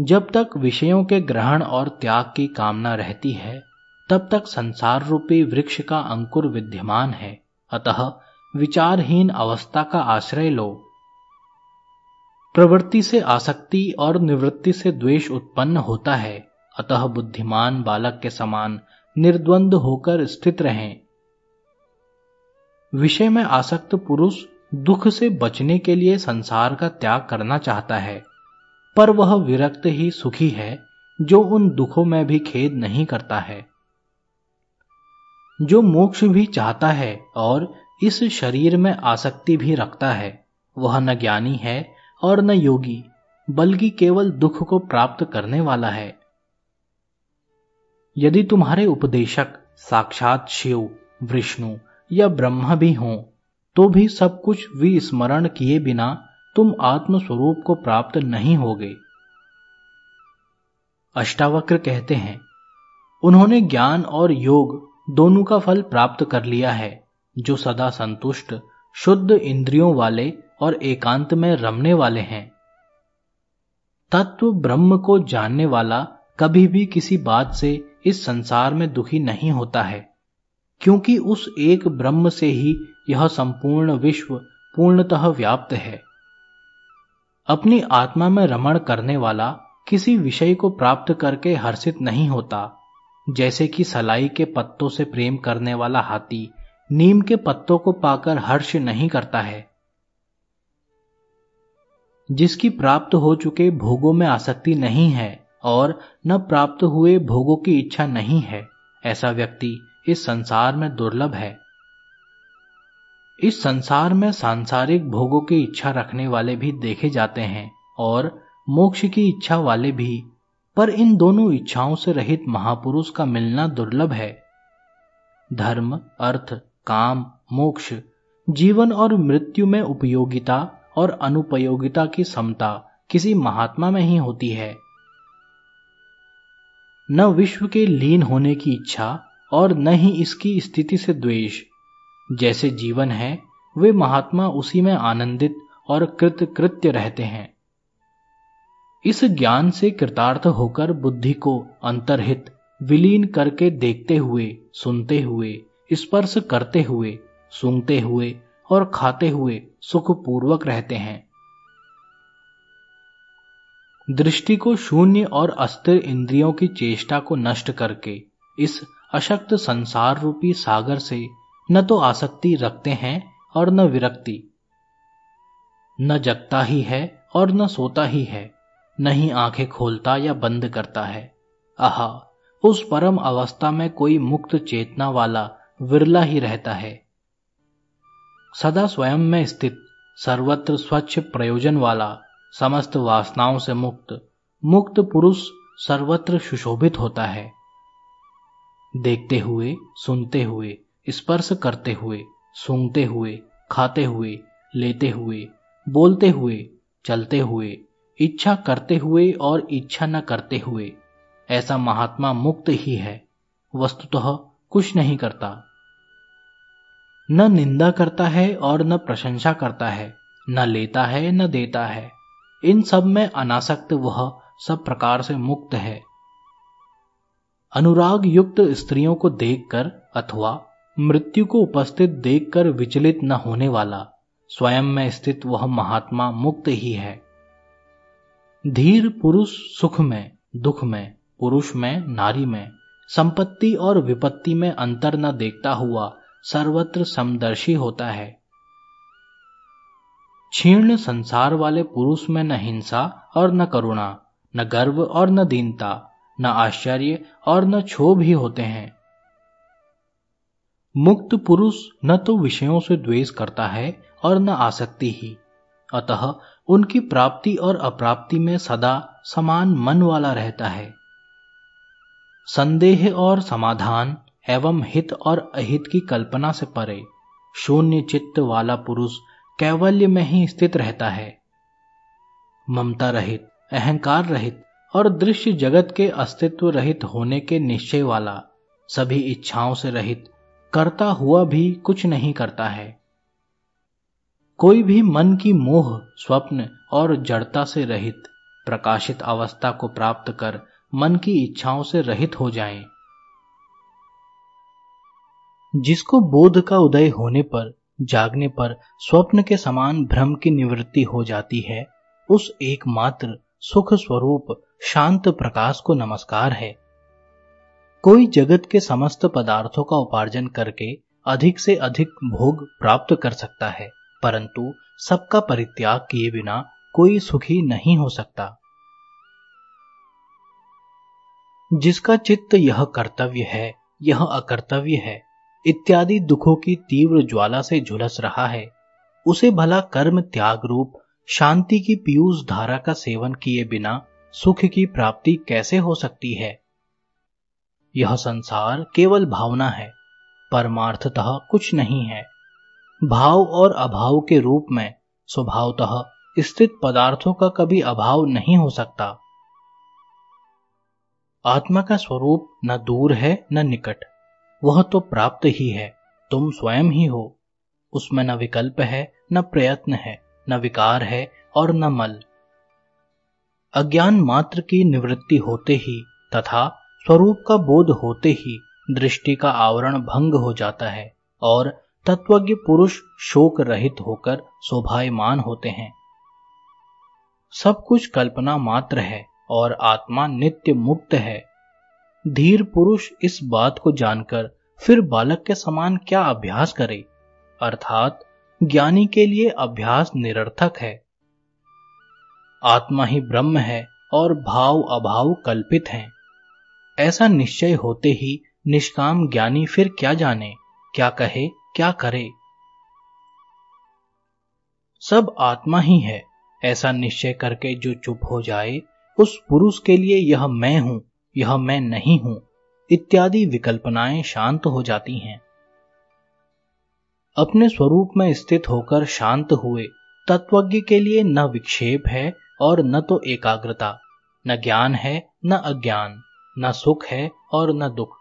जब तक विषयों के ग्रहण और त्याग की कामना रहती है, तब तक संसार रूपी वृक्ष का अंकुर विद्यमान है। अतः विचारहीन अवस्था का आश्रय लो। प्रवृत्ति से आसक्ति और निवृत्ति से द्वेष उत्पन्न होता है। अतः बुद्धिमान बालक के समान निर्द्वंद होकर स्थित रहें। विषय में आसक्त पुरुष दुख से बचने के लिए संसार का त्याग करना चाहता है। पर वह विरक्त ही सुखी है, जो उन दुखों में भी खेद नहीं करता है। जो मोक्ष भी चाहता है और इस शरीर में आसक्ति भी रखता है, वह न ज्ञानी है और न योगी, बल्कि केवल दुख को प्राप्त करने वाला है। यदि तुम्हारे उपदेशक साक्षात शिव, विष्णु या ब्रह्मा भी हों तो भी सब कुछ विस्मरण किए बिना तुम आत्म स्वरूप को प्राप्त नहीं होगे। अष्टावक्र कहते हैं, उन्होंने ज्ञान और योग दोनों का फल प्राप्त कर लिया है, जो सदा संतुष्ट, शुद्ध इंद्रियों वाले और एकांत में रमने वाले हैं। तत्व ब्रह्म को जानने वाला कभी भी किसी बात से इस संसार में दुखी नहीं होता है, क्योंकि उस एक ब्रह्म से ही यह संपूर्ण विश्व पूर्णतः व्याप्त है। अपनी आत्मा में रमण करने वाला किसी विषय को प्राप्त करके हर्षित नहीं होता, जैसे कि सलाई के पत्तों से प्रेम करने वाला हाथी नीम के पत्तों को पाकर हर्ष नहीं करता है। जिसकी प्राप्त हो चुके भोगों में आसक्ति नहीं है और न प्राप्त हुए भोगों की इच्छा नहीं है, ऐसा व्यक्ति इस संसार में दुर्लभ है। इस संसार में सांसारिक भोगों की इच्छा रखने वाले भी देखे जाते हैं और मोक्ष की इच्छा वाले भी। पर इन दोनों इच्छाओं से रहित महापुरुष का मिलना दुर्लभ है। धर्म, अर्थ, काम, मोक्ष, जीवन और मृत्यु में उपयोगिता और अनुपयोगिता की समता किसी महात्मा में ही होती है। न विश्व के लीन होने की इच्छा और न ही इसकी स्थिति से द्वेष। जैसे जीवन है, वे महात्मा उसी में आनंदित और कृतकृत्य रहते हैं। इस ज्ञान से कृतार्थ होकर बुद्धि को अंतरहित, विलीन करके देखते हुए, सुनते हुए, स्पर्श करते हुए, सूंघते हुए और खाते हुए सुखपूर्वक रहते हैं। दृष्टि को शून्य और अस्थिर इंद्रियों की चेष्टा को नष्ट करके, इस अशक्त संसार रूपी सागर से न तो आसक्ति रखते हैं और न विरक्ति। न जगता ही है और न सोता ही है, न ही आँखें खोलता या बंद करता है। आहा, उस परम अवस्था में कोई मुक्त चेतना वाला विरला ही रहता है। सदा स्वयं में स्थित सर्वत्र स्वच्छ प्रयोजन वाला, समस्त वासनाओं से मुक्त मुक्त पुरुष सर्वत्र सुशोभित होता है। देखते हुए, सुनते हुए स्पर्श करते हुए, सूंघते हुए, खाते हुए, लेते हुए, बोलते हुए, चलते हुए, इच्छा करते हुए और इच्छा न करते हुए, ऐसा महात्मा मुक्त ही है, वस्तुतः कुछ नहीं करता। न निंदा करता है और न प्रशंसा करता है, न लेता है, न देता है, इन सब में अनासक्त वह सब प्रकार से मुक्त है। अनुराग युक्त स्त्रियों को देखकर अथवा मृत्यु को उपस्थित देखकर विचलित न होने वाला, स्वयं में स्थित वह महात्मा मुक्त ही है। धीर पुरुष सुख में, दुख में, पुरुष में, नारी में, संपत्ति और विपत्ति में अंतर न देखता हुआ सर्वत्र समदर्शी होता है। क्षीर्ण संसार वाले पुरुष में न हिंसा और न करुणा, न गर्व और न दीनता, न आश्चर्य और न क्षोभ ही होते हैं। मुक्त पुरुष न तो विषयों से द्वेष करता है और न आसक्ति ही। अतः उनकी प्राप्ति और अप्राप्ति में सदा समान मन वाला रहता है। संदेह और समाधान एवं हित और अहित की कल्पना से परे, शून्य चित्त वाला पुरुष कैवल्य में ही स्थित रहता है। ममता रहित, अहंकार रहित और दृश्य जगत के अस्तित्व रहित होने के निश्चय वाला, सभी इच्छाओं से रहित करता हुआ भी कुछ नहीं करता है। कोई भी मन की मोह, स्वप्न और जड़ता से रहित, प्रकाशित अवस्था को प्राप्त कर मन की इच्छाओं से रहित हो जाए। जिसको बोध का उदय होने पर, जागने पर स्वप्न के समान भ्रम की निवृत्ति हो जाती है, उस एकमात्र सुख स्वरूप शांत प्रकाश को नमस्कार है। कोई जगत के समस्त पदार्थों का उपार्जन करके अधिक से अधिक भोग प्राप्त कर सकता है, परंतु सबका परित्याग किए बिना कोई सुखी नहीं हो सकता। जिसका चित्त यह कर्तव्य है, यह अकर्तव्य है। इत्यादि दुखों की तीव्र ज्वाला से झुलस रहा है। उसे भला कर्म त्याग रूप, शांति की पीयूष धारा का सेवन किए बिना सुख की प्राप्ति कैसे हो सकती है? यह संसार केवल भावना है, परमार्थतः कुछ नहीं है। भाव और अभाव के रूप में स्वभावतः स्थित पदार्थों का कभी अभाव नहीं हो सकता। आत्मा का स्वरूप न दूर है, न निकट। वह तो प्राप्त ही है, तुम स्वयं ही हो। उसमें न विकल्प है, न प्रयत्न है, न विकार है और न मल। अज्ञान मात्र की निवृत्ति होते ही तथा स्वरूप का बोध होते ही दृष्टि का आवरण भंग हो जाता है और तत्वज्ञ पुरुष शोक रहित होकर शोभायमान होते हैं। सब कुछ कल्पना मात्र है और आत्मा नित्य मुक्त है। धीर पुरुष इस बात को जानकर फिर बालक के समान क्या अभ्यास करे? अर्थात ज्ञानी के लिए अभ्यास निरर्थक है। आत्मा ही ब्रह्म है और भाव अभाव कल्पित हैं। ऐसा निश्चय होते ही निष्काम ज्ञानी फिर क्या जाने, क्या कहे, क्या करे? सब आत्मा ही है, ऐसा निश्चय करके जो चुप हो जाए, उस पुरुष के लिए यह मैं हूँ, यह मैं नहीं हूँ, इत्यादि विकल्पनाएँ शांत हो जाती हैं। अपने स्वरूप में स्थित होकर शांत हुए, तत्वज्ञ के लिए न विक्षेप है और न तो एकाग्रता, न ज्ञान है, न अज्ञान। न सुख है और न दुख।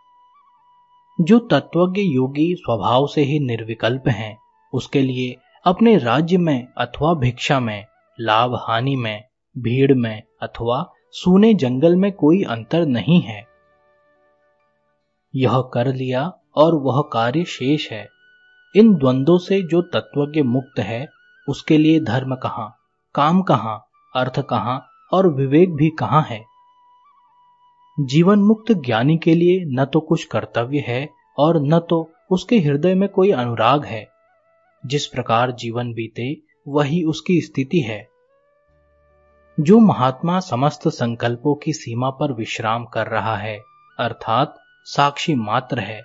जो तत्वज्ञ योगी स्वभाव से ही निर्विकल्प हैं, उसके लिए अपने राज्य में अथवा भिक्षा में, लाभ हानि में, भीड़ में अथवा सूने जंगल में कोई अंतर नहीं है। यह कर लिया और वह कार्य शेष है। इन द्वंद्वों से जो तत्वज्ञ मुक्त है, उसके लिए धर्म कहाँ, काम कहाँ, अर्थ कहाँ और विवेक भी कहाँ है? जीवन मुक्त ज्ञानी के लिए न तो कुछ कर्तव्य है और न तो उसके हृदय में कोई अनुराग है। जिस प्रकार जीवन बीते, वही उसकी स्थिति है। जो महात्मा समस्त संकल्पों की सीमा पर विश्राम कर रहा है, अर्थात साक्षी मात्र है,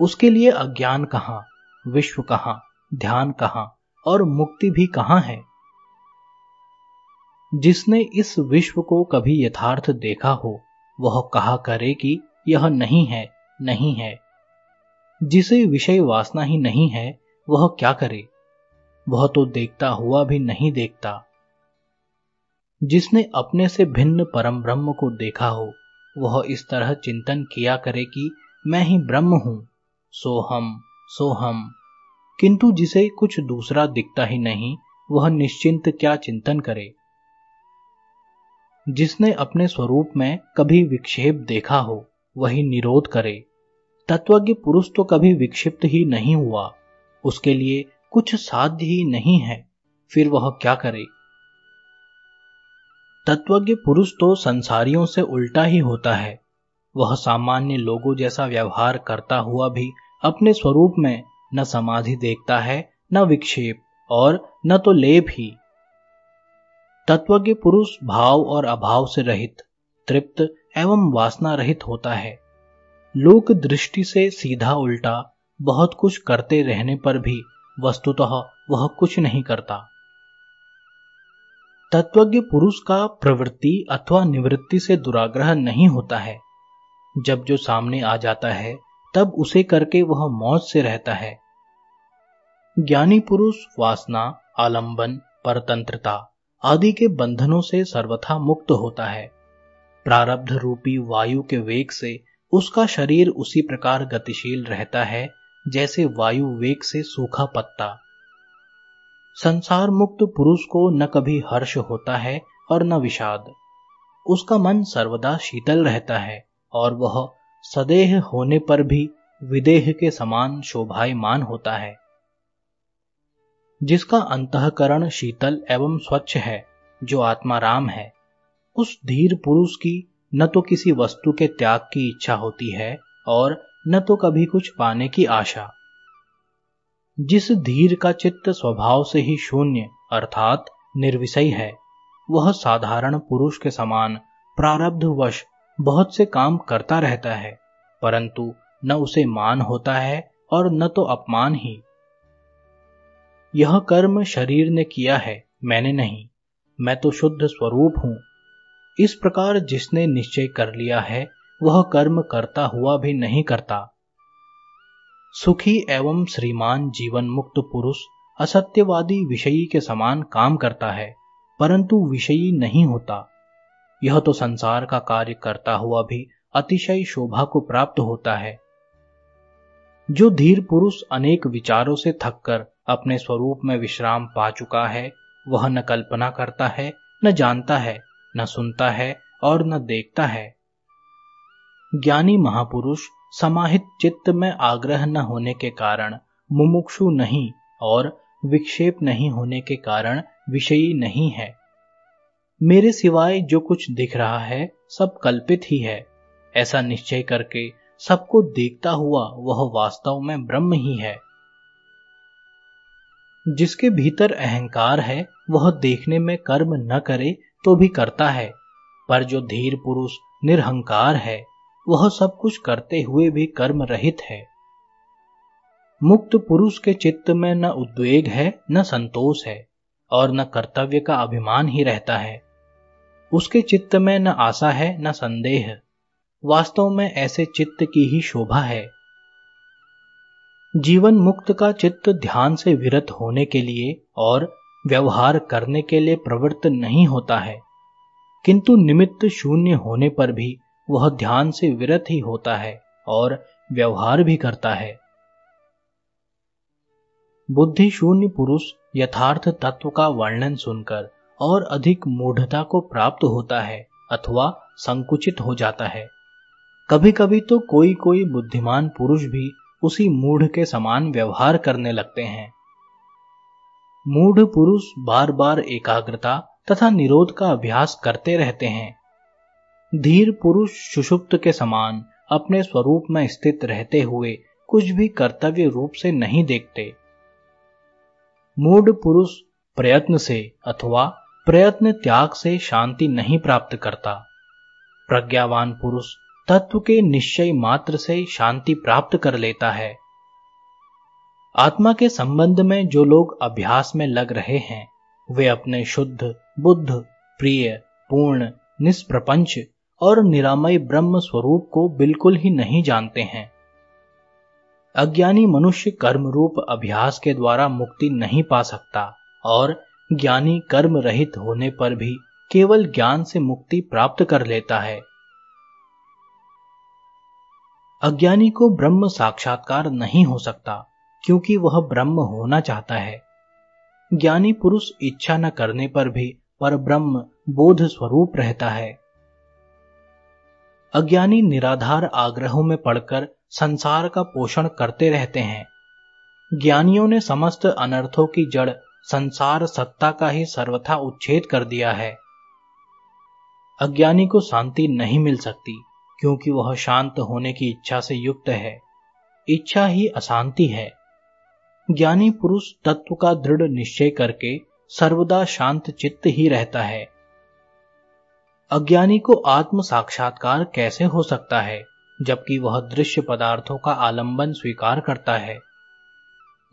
उसके लिए अज्ञान कहाँ, विश्व कहाँ, ध्यान कहाँ और मुक्ति भी कहाँ है? जिसने इस विश्व को कभी यथार्थ देखा हो वह कहा करे कि यह नहीं है नहीं है। जिसे विषय वासना ही नहीं है, वह क्या करे? वह तो देखता हुआ भी नहीं देखता। जिसने अपने से भिन्न परम ब्रह्म को देखा हो, वह इस तरह चिंतन किया करे कि मैं ही ब्रह्म हूँ, सो हम सो हम। किंतु जिसे कुछ दूसरा दिखता ही नहीं, वह निश्चिंत क्या चिंतन करे? जिसने अपने स्वरूप में कभी विक्षेप देखा हो, वही निरोध करे। तत्वज्ञ पुरुष तो कभी विक्षिप्त ही नहीं हुआ। उसके लिए कुछ साध्य ही नहीं है। फिर वह क्या करे? तत्वज्ञ पुरुष तो संसारियों से उल्टा ही होता है। वह सामान्य लोगों जैसा व्यवहार करता हुआ भी अपने स्वरूप में न समाधि देखता है, न विक्षेप और न तो लेप ही। तत्वज्ञ पुरुष भाव और अभाव से रहित, तृप्त एवं वासना रहित होता है। लोक दृष्टि से सीधा उल्टा बहुत कुछ करते रहने पर भी वस्तुतः वह कुछ नहीं करता। तत्वज्ञ पुरुष का प्रवृत्ति अथवा निवृत्ति से दुराग्रह नहीं होता है। जब जो सामने आ जाता है, तब उसे करके वह मौज से रहता है। ज्ञानी पुरुष वासना, आलंबन, परतंत्रता आदि के बंधनों से सर्वथा मुक्त होता है। प्रारब्ध रूपी वायु के वेग से उसका शरीर उसी प्रकार गतिशील रहता है, जैसे वायु वेग से सूखा पत्ता। संसार मुक्त पुरुष को न कभी हर्ष होता है और न विषाद। उसका मन सर्वदा शीतल रहता है और वह सदेह होने पर भी विदेह के समान शोभायमान होता है। जिसका अंतकरण शीतल एवं स्वच्छ है, जो आत्मा राम है। उस धीर पुरुष की न तो किसी वस्तु के त्याग की इच्छा होती है और न तो कभी कुछ पाने की आशा। जिस धीर का चित्त स्वभाव से ही शून्य अर्थात निर्विषय है, वह साधारण पुरुष के समान प्रारब्धवश बहुत से काम करता रहता है, परंतु न उसे मान होता है और न तो अपमान ही। यह कर्म शरीर ने किया है, मैंने नहीं। मैं तो शुद्ध स्वरूप हूँ। इस प्रकार जिसने निश्चय कर लिया है, वह कर्म करता हुआ भी नहीं करता। सुखी एवं श्रीमान जीवन मुक्त पुरुष असत्यवादी विषयी के समान काम करता है, परंतु विषयी नहीं होता। यह तो संसार का कार्य करता हुआ भी अतिशय शोभा को प्राप्त होता है। जो धीर पुरुष अनेक विचारों से थककर अपने स्वरूप में विश्राम पा चुका है, वह न कल्पना करता है, न जानता है, न सुनता है और न देखता है। ज्ञानी महापुरुष समाहित चित्त में आग्रह न होने के कारण, मुमुक्षु नहीं और विक्षेप नहीं होने के कारण विषयी नहीं है। मेरे सिवाय जो कुछ दिख रहा है, सब कल्पित ही है। ऐसा निश्चय करके सबको देखता हुआ वह वास्तव में ब्रह्म ही है। जिसके भीतर अहंकार है, वह देखने में कर्म न करे तो भी करता है, पर जो धीर पुरुष निरहंकार है, वह सब कुछ करते हुए भी कर्म रहित है। मुक्त पुरुष के चित्त में न उद्वेग है, न संतोष है, और न कर्तव्य का अभिमान ही रहता है। उसके चित्त में न आशा है, न संदेह। वास्तव में ऐसे चित्त की ही शोभा है। जीवन मुक्त का चित्त ध्यान से विरत होने के लिए और व्यवहार करने के लिए प्रवृत्त नहीं होता है, किंतु निमित्त शून्य होने पर भी वह ध्यान से विरत ही होता है और व्यवहार भी करता है। बुद्धि शून्य पुरुष यथार्थ तत्व का वर्णन सुनकर और अधिक मूढ़ता को प्राप्त होता है अथवा संकुचित हो जाता है। कभी कभी तो कोई कोई बुद्धिमान पुरुष भी उसी मूढ़ के समान व्यवहार करने लगते हैं। मूढ़ पुरुष बार बार एकाग्रता तथा निरोध का अभ्यास करते रहते हैं। धीर पुरुष सुषुप्त के समान अपने स्वरूप में स्थित रहते हुए कुछ भी कर्तव्य रूप से नहीं देखते। मूढ़ पुरुष प्रयत्न से अथवा प्रयत्न त्याग से शांति नहीं प्राप्त करता। प्रज्ञावान पुरुष तत्व के निश्चय मात्र से शांति प्राप्त कर लेता है। आत्मा के संबंध में जो लोग अभ्यास में लग रहे हैं, वे अपने शुद्ध, बुद्ध, प्रिय, पूर्ण, निष्प्रपंच और निरामय ब्रह्म स्वरूप को बिल्कुल ही नहीं जानते हैं। अज्ञानी मनुष्य कर्म रूप अभ्यास के द्वारा मुक्ति नहीं पा सकता और ज्ञानी कर्म रहित होने पर भी केवल ज्ञान से मुक्ति प्राप्त कर लेता है। अज्ञानी को ब्रह्म साक्षात्कार नहीं हो सकता, क्योंकि वह ब्रह्म होना चाहता है। ज्ञानी पुरुष इच्छा न करने पर भी पर ब्रह्म बोध स्वरूप रहता है। अज्ञानी निराधार आग्रहों में पड़कर संसार का पोषण करते रहते हैं। ज्ञानियों ने समस्त अनर्थों की जड़ संसार सत्ता का ही सर्वथा उच्छेद कर दिया है। अज्ञानी को शांति नहीं मिल सकती। क्योंकि वह शांत होने की इच्छा से युक्त है। इच्छा ही अशांति है। ज्ञानी पुरुष तत्व का दृढ़ निश्चय करके सर्वदा शांत चित्त ही रहता है। अज्ञानी को आत्म साक्षात्कार कैसे हो सकता है, जबकि वह दृश्य पदार्थों का आलंबन स्वीकार करता है?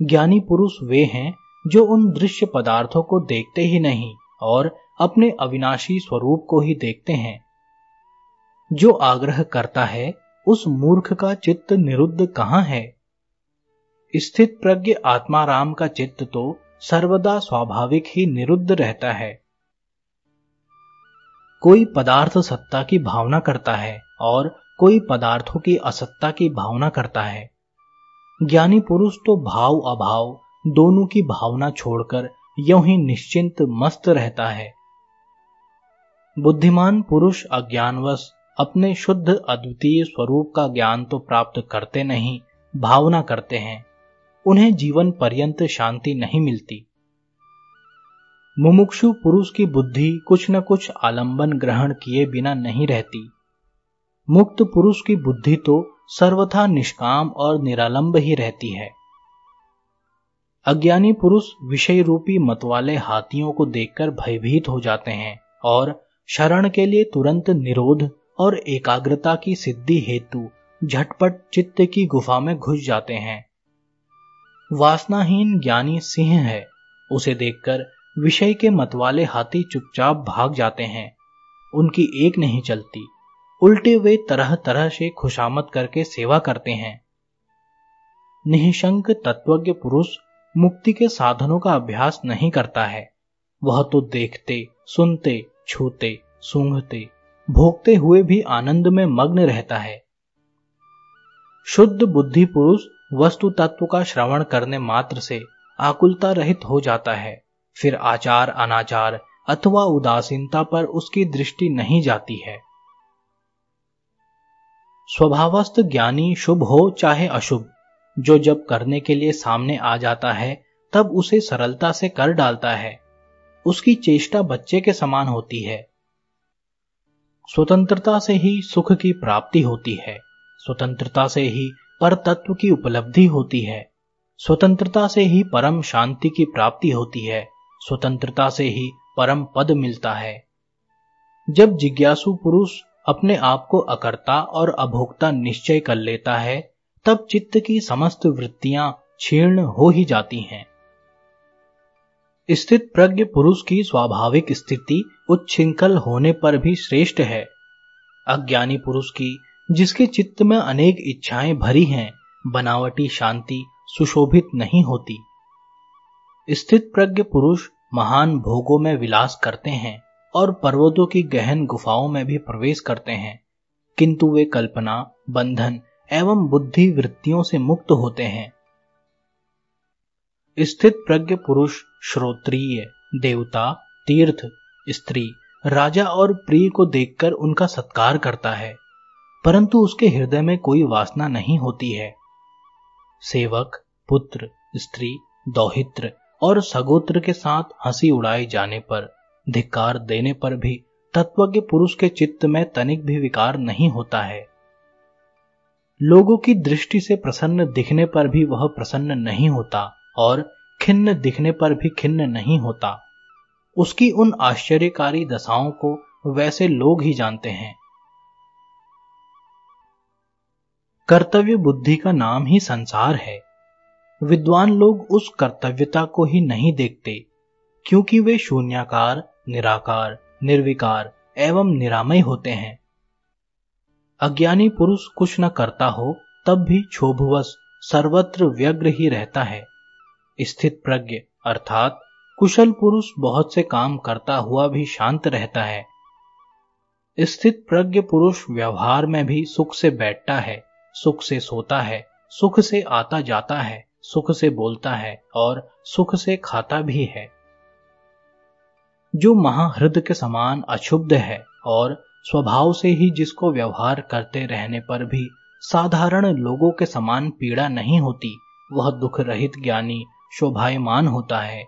ज्ञानी पुरुष वे हैं जो उन दृश्य पदार्थों को देखते ही नहीं और अपने अविनाशी स्वरूप को ही देखते हैं। जो आग्रह करता है, उस मूर्ख का चित्त निरुद्ध कहाँ है? स्थित प्रज्ञ आत्माराम का चित्त तो सर्वदा स्वाभाविक ही निरुद्ध रहता है। कोई पदार्थ सत्ता की भावना करता है और कोई पदार्थों की असत्ता की भावना करता है। ज्ञानी पुरुष तो भाव अभाव दोनों की भावना छोड़कर यों ही निश्चिंत मस्त रहता है। बुद्धिमान पुरुष अज्ञानवश अपने शुद्ध अद्वितीय स्वरूप का ज्ञान तो प्राप्त करते नहीं, भावना करते हैं। उन्हें जीवन पर्यंत शांति नहीं मिलती। मुमुक्षु पुरुष की बुद्धि कुछ न कुछ आलंबन ग्रहण किए बिना नहीं रहती। मुक्त पुरुष की बुद्धि तो सर्वथा निष्काम और निरालंब ही रहती है। अज्ञानी पुरुष विषय रूपी मतवाले हाथियों को देखकर भयभीत हो जाते हैं और शरण के लिए तुरंत निरोध और एकाग्रता की सिद्धि हेतु झटपट चित्त की गुफा में घुस जाते हैं। वासनाहीन ज्ञानी सिंह है। उसे देखकर विषय के मतवाले हाथी चुपचाप भाग जाते हैं। उनकी एक नहीं चलती। उल्टे वे तरह तरह से खुशामद करके सेवा करते हैं। निशंक तत्वज्ञ पुरुष मुक्ति के साधनों का अभ्यास नहीं करता है। वह तो देखते, सुनते, छूते, सूंघते भोगते हुए भी आनंद में मग्न रहता है। शुद्ध बुद्धि पुरुष वस्तु तत्व का श्रवण करने मात्र से आकुलता रहित हो जाता है। फिर आचार, अनाचार अथवा उदासीनता पर उसकी दृष्टि नहीं जाती है। स्वभावस्थ ज्ञानी शुभ हो चाहे अशुभ, जो जब करने के लिए सामने आ जाता है, तब उसे सरलता से कर डालता है। उसकी चेष्टा बच्चे के समान होती है। स्वतंत्रता से ही सुख की प्राप्ति होती है। स्वतंत्रता से ही पर तत्व की उपलब्धि होती है। स्वतंत्रता से ही परम शांति की प्राप्ति होती है। स्वतंत्रता से ही परम पद मिलता है। जब जिज्ञासु पुरुष अपने आप को अकर्ता और अभोक्ता निश्चय कर लेता है, तब चित्त की समस्त वृत्तियाँ क्षीर्ण हो ही जाती हैं। स्थित प्रज्ञ पुरुष की स्वाभाविक स्थिति उच्छृंखल होने पर भी श्रेष्ठ है। अज्ञानी पुरुष की, जिसके चित्त में अनेक इच्छाएँ भरी हैं, बनावटी शांति सुशोभित नहीं होती। स्थित प्रज्ञ पुरुष महान भोगों में विलास करते हैं और पर्वतों की गहन गुफाओं में भी प्रवेश करते हैं। किंतु वे कल्पना, बंधन एवं बुद्धि वृत्तियों से मुक्त होते हैं। स्थित प्रज्ञ पुरुष श्रोत्रिय, देवता, तीर्थ, स्त्री, राजा और प्रिय को देखकर उनका सत्कार करता है। परंतु उसके हृदय में कोई वासना नहीं होती है। सेवक, पुत्र, स्त्री, दौहित्र और सगोत्र के साथ हँसी उड़ाए जाने पर, धिक्कार देने पर भी तत्व के पुरुष के चित्त में तनिक भी विकार नहीं होता है। लोगों की दृष्टि से प्रसन्न दिखने पर भी वह प्रसन्न नहीं होता और खिन्न दिखने पर भी खिन्न नहीं होता। उसकी उन आश्चर्यकारी दशाओं को वैसे लोग ही जानते हैं। कर्तव्य बुद्धि का नाम ही संसार है। विद्वान लोग उस कर्तव्यता को ही नहीं देखते, क्योंकि वे शून्याकार, निराकार, निर्विकार एवं निरामय होते हैं। अज्ञानी पुरुष कुछ न करता हो, तब भी क्षोभवश सर्वत्र व्यग्र ही रहता है। स्थित प्रज्ञ, अर्थात कुशल पुरुष बहुत से काम करता हुआ भी शांत रहता है। स्थित प्रज्ञ पुरुष व्यवहार में भी सुख से बैठता है, सुख से सोता है, सुख से आता जाता है, सुख से बोलता है और सुख से खाता भी है। जो महाहृद के समान अशुद्ध है और स्वभाव से ही जिसको व्यवहार करते रहने पर भी साधारण लोगों के समान पीड़ा नहीं होती, वह दुख रहित ज्ञानी शोभायमान होता है।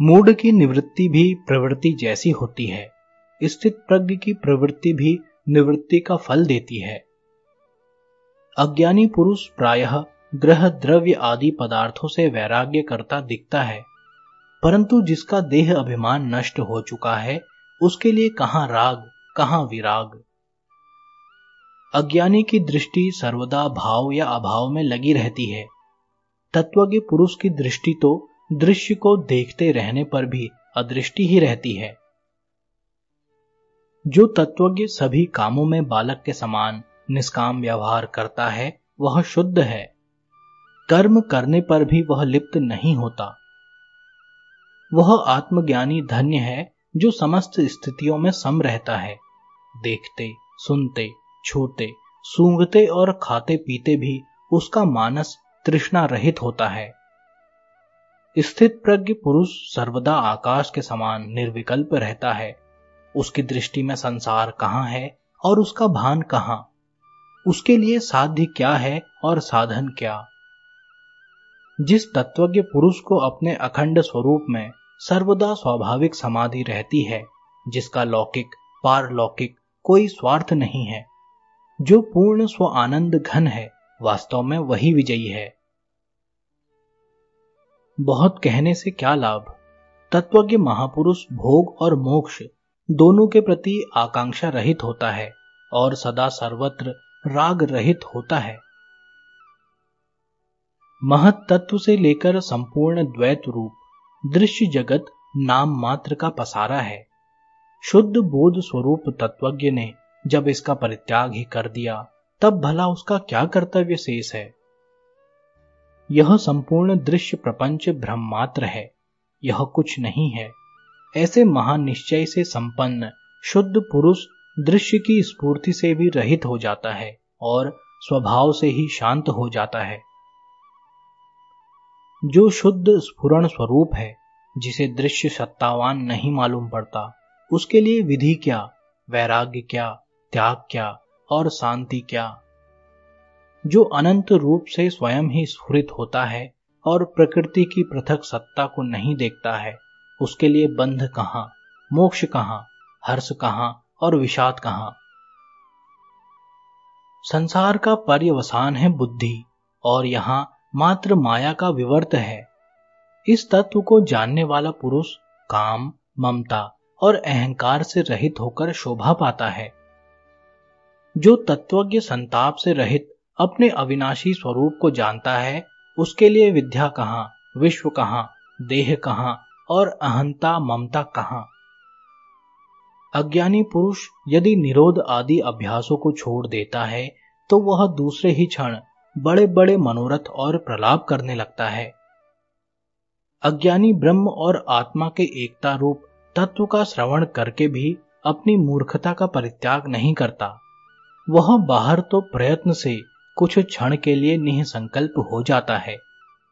मूड की निवृत्ति भी प्रवृत्ति जैसी होती है। स्थित प्रज्ञ की प्रवृत्ति भी निवृत्ति का फल देती है। अज्ञानी पुरुष प्रायः ग्रह द्रव्य आदि पदार्थों से वैराग्य करता दिखता है। परंतु जिसका देह अभिमान नष्ट हो चुका है, उसके लिए कहाँ राग, कहाँ विराग? अज्ञानी की दृष्टि सर्वदा भाव या अभाव में लगी रहती है। तत्वज्ञ पुरुष की दृष्टि तो दृश्य को देखते रहने पर भी अदृष्टि ही रहती है। जो तत्वज्ञ सभी कामों में बालक के समान निष्काम व्यवहार करता है, वह शुद्ध है। कर्म करने पर भी वह लिप्त नहीं होता। वह आत्मज्ञानी धन्य है जो समस्त स्थितियों में सम रहता है। देखते, सुनते, छूते, सूंघते और खाते पीते भी उसका मानस तृष्णा रहित होता है। स्थित प्रज्ञ पुरुष सर्वदा आकाश के समान निर्विकल्प रहता है। उसकी दृष्टि में संसार कहाँ है और उसका भान कहाँ? उसके लिए साध्य क्या है और साधन क्या? जिस तत्वज्ञ पुरुष को अपने अखंड स्वरूप में सर्वदा स्वाभाविक समाधि रहती है, जिसका लौकिक, पारलौकिक कोई स्वार्थ नहीं है, जो पूर्ण स्व आनंद घन है वास्तव में वही विजयी है। बहुत कहने से क्या लाभ? तत्वज्ञ महापुरुष भोग और मोक्ष दोनों के प्रति आकांक्षा रहित होता है और सदा सर्वत्र राग रहित होता है। महत तत्व से लेकर संपूर्ण द्वैत रूप, दृश्य जगत नाम मात्र का पसारा है। शुद्ध बोध स्वरूप तत्वज्ञ ने जब इसका परित्याग ही कर दिया तब भला उसका क्या कर्तव्य शेष है? यह संपूर्ण दृश्य प्रपंच ब्रह्मात्र है। यह कुछ नहीं है। ऐसे महान निश्चय से संपन्न, शुद्ध पुरुष दृश्य की स्फूर्ति से भी रहित हो जाता है और स्वभाव से ही शांत हो जाता है। जो शुद्ध स्फुरण स्वरूप है, जिसे दृश्य सत्तावान नहीं मालूम पड़ता, उसके लिए विधि क्या, वैराग्य क्या, त्याग क्या और शांति क्या? जो अनंत रूप से स्वयं ही स्फुरित होता है और प्रकृति की पृथक सत्ता को नहीं देखता है, उसके लिए बंध कहाँ, मोक्ष कहाँ, हर्ष कहाँ और विषाद कहाँ? संसार का पर्यवसान है बुद्धि, और यहाँ मात्र माया का विवर्त है। इस तत्व को जानने वाला पुरुष काम, ममता और अहंकार से रहित होकर शोभा पाता है। जो तत्वज्ञ संताप से रहित अपने अविनाशी स्वरूप को जानता है, उसके लिए विद्या कहाँ, विश्व कहाँ, देह कहाँ और अहंता ममता कहाँ? अज्ञानी पुरुष यदि निरोध आदि अभ्यासों को छोड़ देता है तो वह दूसरे ही क्षण बड़े बड़े मनोरथ और प्रलाप करने लगता है। अज्ञानी ब्रह्म और आत्मा के एकता रूप तत्व का श्रवण करके भी अपनी मूर्खता का परित्याग नहीं करता। वह बाहर तो प्रयत्न से कुछ क्षण के लिए निसंकल्प हो जाता है,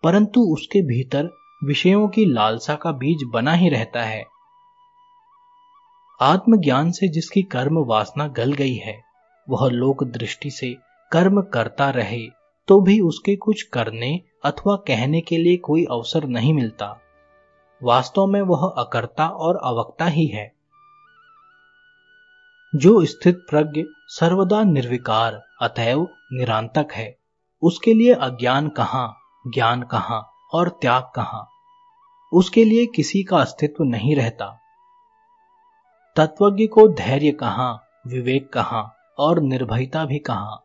परंतु उसके भीतर विषयों की लालसा का बीज बना ही रहता है। आत्मज्ञान से जिसकी कर्म वासना गल गई है, वह लोक दृष्टि से कर्म करता रहे तो भी उसके कुछ करने अथवा कहने के लिए कोई अवसर नहीं मिलता। वास्तव में वह अकर्ता और अवक्ता ही है। जो स्थित प्रज्ञ सर्वदा निर्विकार, अतएव निरांतक है। उसके लिए अज्ञान कहाँ, ज्ञान कहाँ और त्याग कहाँ? उसके लिए किसी का अस्तित्व नहीं रहता। तत्वज्ञ को धैर्य कहाँ, विवेक कहाँ और निर्भयता भी कहाँ?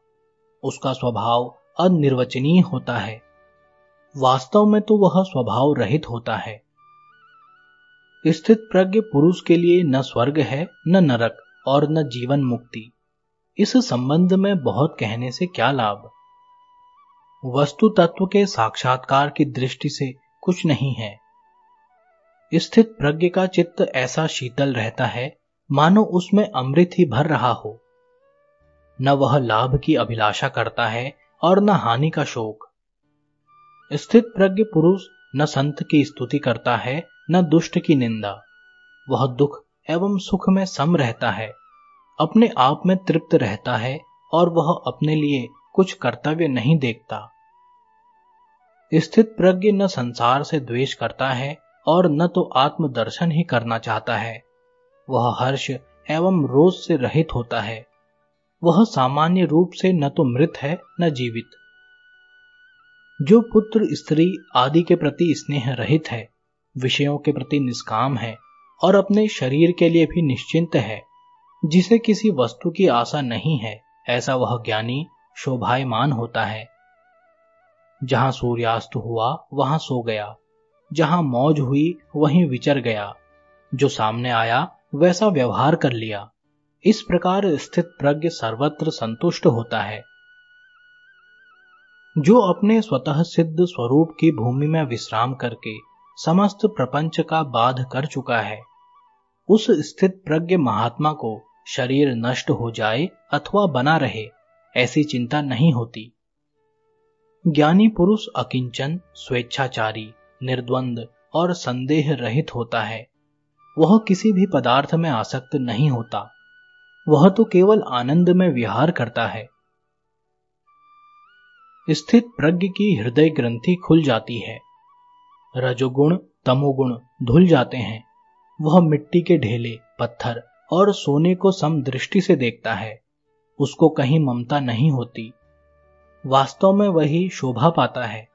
उसका स्वभाव अनिर्वचनीय होता है। वास्तव में तो वह स्वभाव रहित होता है। स्थित प्रज्ञ पुरुष के लिए न स्वर्ग है, न नरक। और न जीवन मुक्ति। इस संबंध में बहुत कहने से क्या लाभ? वस्तु तत्व के साक्षात्कार की दृष्टि से कुछ नहीं है। स्थित प्रज्ञ का चित्त ऐसा शीतल रहता है, मानो उसमें अमृत ही भर रहा हो। न वह लाभ की अभिलाषा करता है और न हानि का शोक। स्थित प्रज्ञ पुरुष न संत की स्तुति करता है, न दुष्ट की निंदा। वह दुख एवं सुख में सम रहता है, अपने आप में तृप्त रहता है और वह अपने लिए कुछ कर्तव्य नहीं देखता। स्थित प्रज्ञ न संसार से द्वेष करता है और न तो आत्मदर्शन ही करना चाहता है। वह हर्ष एवं रोज से रहित होता है। वह सामान्य रूप से न तो मृत है, न जीवित। जो पुत्र स्त्री आदि के प्रति स्नेह रहित है, विषयों के प्रति निष्काम है और अपने शरीर के लिए भी निश्चिंत है, जिसे किसी वस्तु की आशा नहीं है, ऐसा वह ज्ञानी शोभायमान होता है। जहाँ सूर्यास्त हुआ, वहाँ सो गया, जहाँ मौज हुई, वहीं विचर गया, जो सामने आया, वैसा व्यवहार कर लिया। इस प्रकार स्थित प्रज्ञ सर्वत्र संतुष्ट होता है। जो अपने स्वतः सिद्ध स्वरूप की भूमि में विश्राम करके समस्त प्रपंच का बाध कर चुका है उस स्थित प्रज्ञ महात्मा को शरीर नष्ट हो जाए अथवा बना रहे, ऐसी चिंता नहीं होती। ज्ञानी पुरुष अकिंचन, स्वेच्छाचारी, निर्द्वंद और संदेह रहित होता है। वह किसी भी पदार्थ में आसक्त नहीं होता। वह तो केवल आनंद में विहार करता है। स्थित प्रज्ञ की हृदय ग्रंथि खुल जाती है। रजोगुण, तमोगुण धुल जाते हैं। वह मिट्टी के ढेले, पत्थर और सोने को समदृष्टि से देखता है। उसको कहीं ममता नहीं होती। वास्तव में वही शोभा पाता है।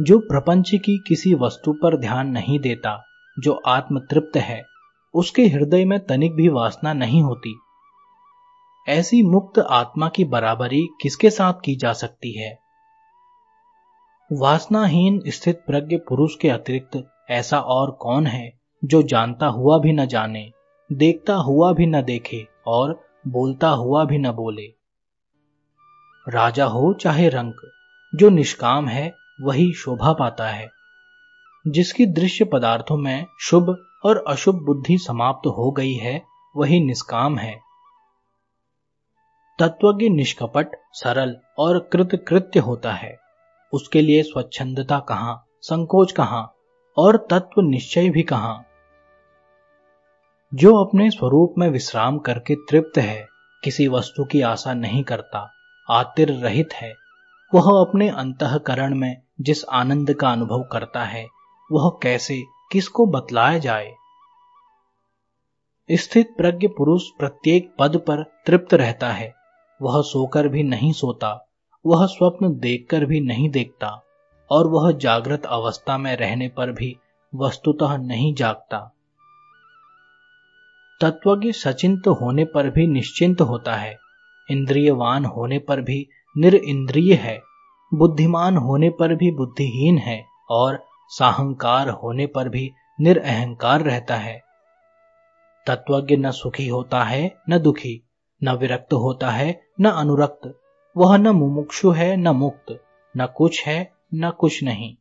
जो प्रपंच की किसी वस्तु पर ध्यान नहीं देता, जो आत्म तृप्त है, उसके हृदय में तनिक भी वासना नहीं होती। ऐसी मुक्त आत्मा की बराबरी किसके साथ की जा सकती है? वासनाहीन स्थित प्रज्ञ पुरुष के अतिरिक्त ऐसा और कौन है जो जानता हुआ भी न जाने, देखता हुआ भी न देखे और बोलता हुआ भी न बोले? राजा हो चाहे रंक, जो निष्काम है, वही शोभा पाता है। जिसकी दृश्य पदार्थों में शुभ और अशुभ बुद्धि समाप्त हो गई है, वही निष्काम है। तत्वज्ञ निष्कपट, सरल और कृतकृत्य होता है। उसके लिए स्वच्छंदता कहाँ, संकोच कहाँ और तत्व निश्चय भी कहा? जो अपने स्वरूप में विश्राम करके तृप्त है, किसी वस्तु की आशा नहीं करता, आतिर रहित है, वह अपने अंतकरण में जिस आनंद का अनुभव करता है, वह कैसे, किसको बतलाया जाए? स्थित प्रज्ञ पुरुष प्रत्येक पद पर तृप्त रहता है, वह सोकर भी नहीं सोता, वह स्वप्न देखकर भी नहीं देखता। और वह जागृत अवस्था में रहने पर भी वस्तुतः नहीं जागता। तत्वज्ञ सचिंत होने पर भी निश्चिंत होता है। इंद्रियवान होने पर भी निरिंद्रिय है। बुद्धिमान होने पर भी बुद्धिहीन है और साहंकार होने पर भी निरअहंकार रहता है। तत्वज्ञ न सुखी होता है, न दुखी, न विरक्त होता है, न अनुरक्त। वह न मुमुक्षु है, न मुक्त, न कुछ है न कुछ नहीं।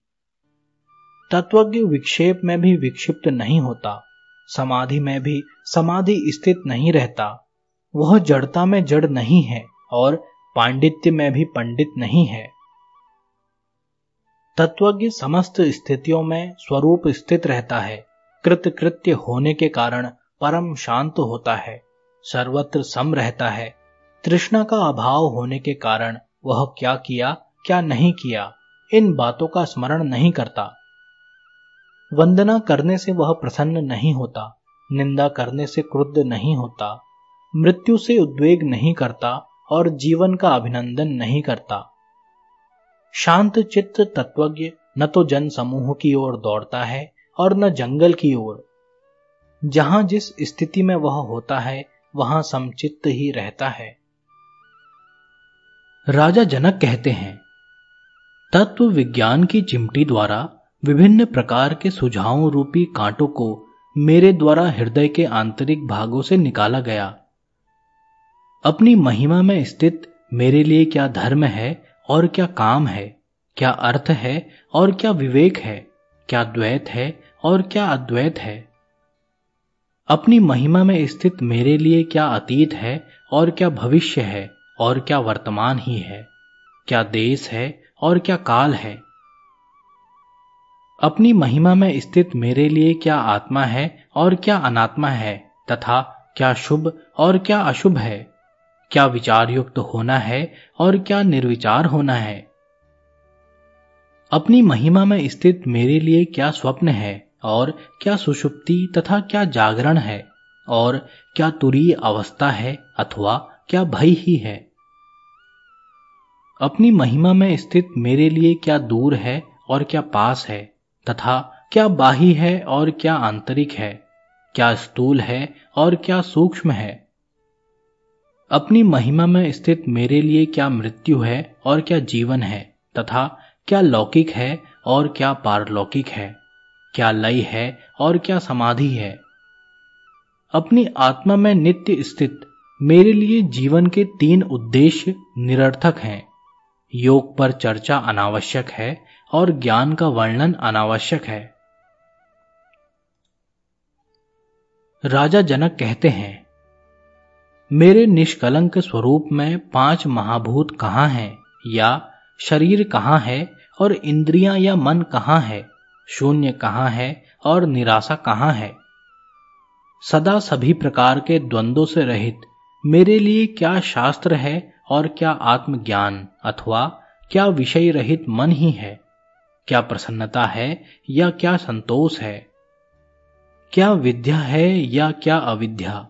तत्वज्ञ विक्षेप में भी विक्षिप्त नहीं होता, समाधि में भी समाधि स्थित नहीं रहता। वह जड़ता में जड़ नहीं है और पांडित्य में भी पंडित नहीं है। तत्वज्ञ समस्त स्थितियों में स्वरूप स्थित रहता है। कृतकृत्य होने के कारण परम शांत होता है, सर्वत्र सम रहता है। तृष्णा का अभाव होने के कारण वह क्या किया, क्या नहीं किया इन बातों का स्मरण नहीं करता। वंदना करने से वह प्रसन्न नहीं होता, निंदा करने से क्रुद्ध नहीं होता, मृत्यु से उद्वेग नहीं करता और जीवन का अभिनंदन नहीं करता। शांत चित्त तत्वज्ञ न तो जन समूह की ओर दौड़ता है और न जंगल की ओर। जहाँ जिस स्थिति में वह होता है, वहाँ समचित्त ही रहता है। राजा जनक कहते हैं तत्व विज्ञान की चिमटी द्वारा विभिन्न प्रकार के सुझावों रूपी कांटों को मेरे द्वारा हृदय के आंतरिक भागों से निकाला गया। अपनी महिमा में स्थित मेरे लिए क्या धर्म है और क्या काम है? क्या अर्थ है और क्या विवेक है? क्या द्वैत है और क्या अद्वैत है? अपनी महिमा में स्थित मेरे लिए क्या अतीत है और क्या भविष्य है और क्या वर्तमान ही है? क्या देश है और क्या काल है? अपनी महिमा में स्थित मेरे लिए क्या आत्मा है और क्या अनात्मा है, तथा क्या शुभ और क्या अशुभ है? क्या विचार युक्त होना है और क्या निर्विचार होना है? अपनी महिमा में स्थित मेरे लिए क्या स्वप्न है और क्या सुषुप्ति तथा क्या जागरण है? और क्या तुरीय अवस्था है अथवा क्या भय ही है? अपनी महिमा में स्थित मेरे लिए क्या दूर है और क्या पास है, तथा क्या बाही है और क्या आंतरिक है, क्या स्थूल है और क्या सूक्ष्म है? अपनी महिमा में स्थित मेरे लिए क्या मृत्यु है और क्या जीवन है, तथा क्या लौकिक है और क्या पारलौकिक है, क्या लय है और क्या समाधि है? अपनी आत्मा में नित्य स्थित मेरे लिए जीवन के तीन उद्देश्य निरर्थक हैं। योग पर चर्चा अनावश्यक है और ज्ञान का वर्णन अनावश्यक है। राजा जनक कहते हैं, मेरे निष्कलंक स्वरूप में पाँच महाभूत कहाँ हैं या शरीर कहाँ है और इंद्रियाँ या मन कहाँ है, शून्य कहाँ है और निराशा कहाँ है? सदा सभी प्रकार के द्वंद्वों से रहित मेरे लिए क्या शास्त्र है और क्या आत्मज्ञान अथवा क्या विषय रहित मन ही है? क्या प्रसन्नता है या क्या संतोष है? क्या विद्या है या क्या अविद्या?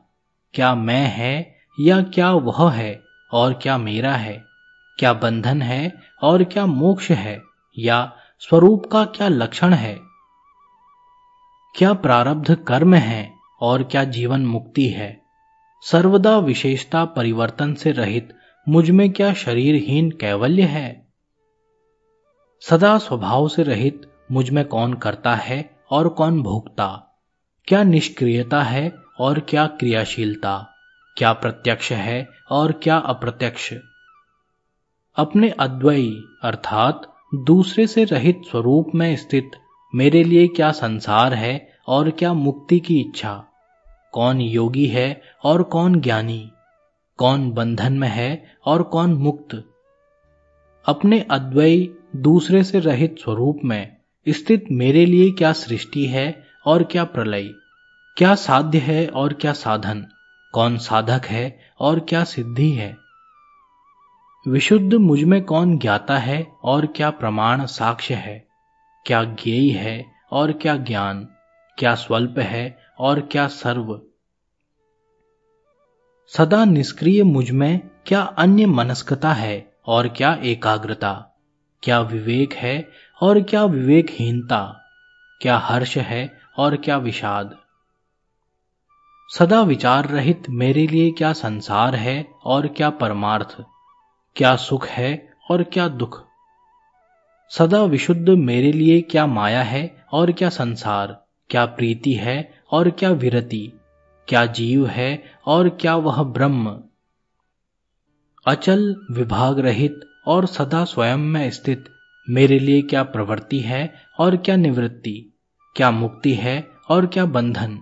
क्या मैं है या क्या वह है और क्या मेरा है? क्या बंधन है और क्या मोक्ष है या स्वरूप का क्या लक्षण है? क्या प्रारब्ध कर्म है और क्या जीवन मुक्ति है? सर्वदा विशेषता परिवर्तन से रहित मुझमें क्या शरीरहीन कैवल्य है? सदा स्वभाव से रहित मुझमें कौन करता है और कौन भोगता? क्या निष्क्रियता है और क्या क्रियाशीलता? क्या प्रत्यक्ष है और क्या अप्रत्यक्ष? अपने अद्वयी अर्थात दूसरे से रहित स्वरूप में स्थित मेरे लिए क्या संसार है और क्या मुक्ति की इच्छा? कौन योगी है और कौन ज्ञानी? कौन बंधन में है और कौन मुक्त। अपने अद्वयी दूसरे से रहित स्वरूप में स्थित मेरे लिए क्या सृष्टि है और क्या प्रलय? क्या साध्य है और क्या साधन? कौन साधक है और क्या सिद्धि है? विशुद्ध मुझमें कौन ज्ञाता है और क्या प्रमाण साक्ष्य है? क्या ज्ञेय है और क्या ज्ञान? क्या स्वल्प है और क्या सर्व? सदा निष्क्रिय मुझमें क्या अन्य मनस्कता है और क्या एकाग्रता? क्या विवेक है और क्या विवेकहीनता? क्या हर्ष है और क्या विषाद? सदा विचार रहित मेरे लिए क्या संसार है और क्या परमार्थ? क्या सुख है और क्या दुख? सदा विशुद्ध मेरे लिए क्या माया है और क्या संसार? क्या प्रीति है और क्या विरति? क्या जीव है और क्या वह ब्रह्म? अचल विभाग रहित और सदा स्वयं में स्थित, मेरे लिए क्या प्रवृत्ति है और क्या निवृत्ति? क्या मुक्ति है और क्या बंधन?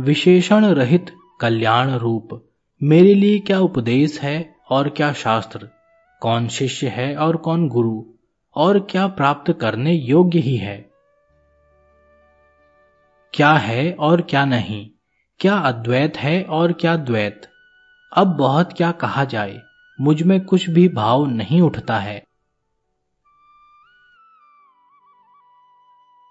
विशेषण रहित कल्याण रूप, मेरे लिए क्या उपदेश है और क्या शास्त्र? कौन शिष्य है और कौन गुरु? और क्या प्राप्त करने योग्य ही है? क्या है और क्या नहीं? क्या अद्वैत है और क्या द्वैत? अब बहुत क्या कहा जाए, मुझमें कुछ भी भाव नहीं उठता है।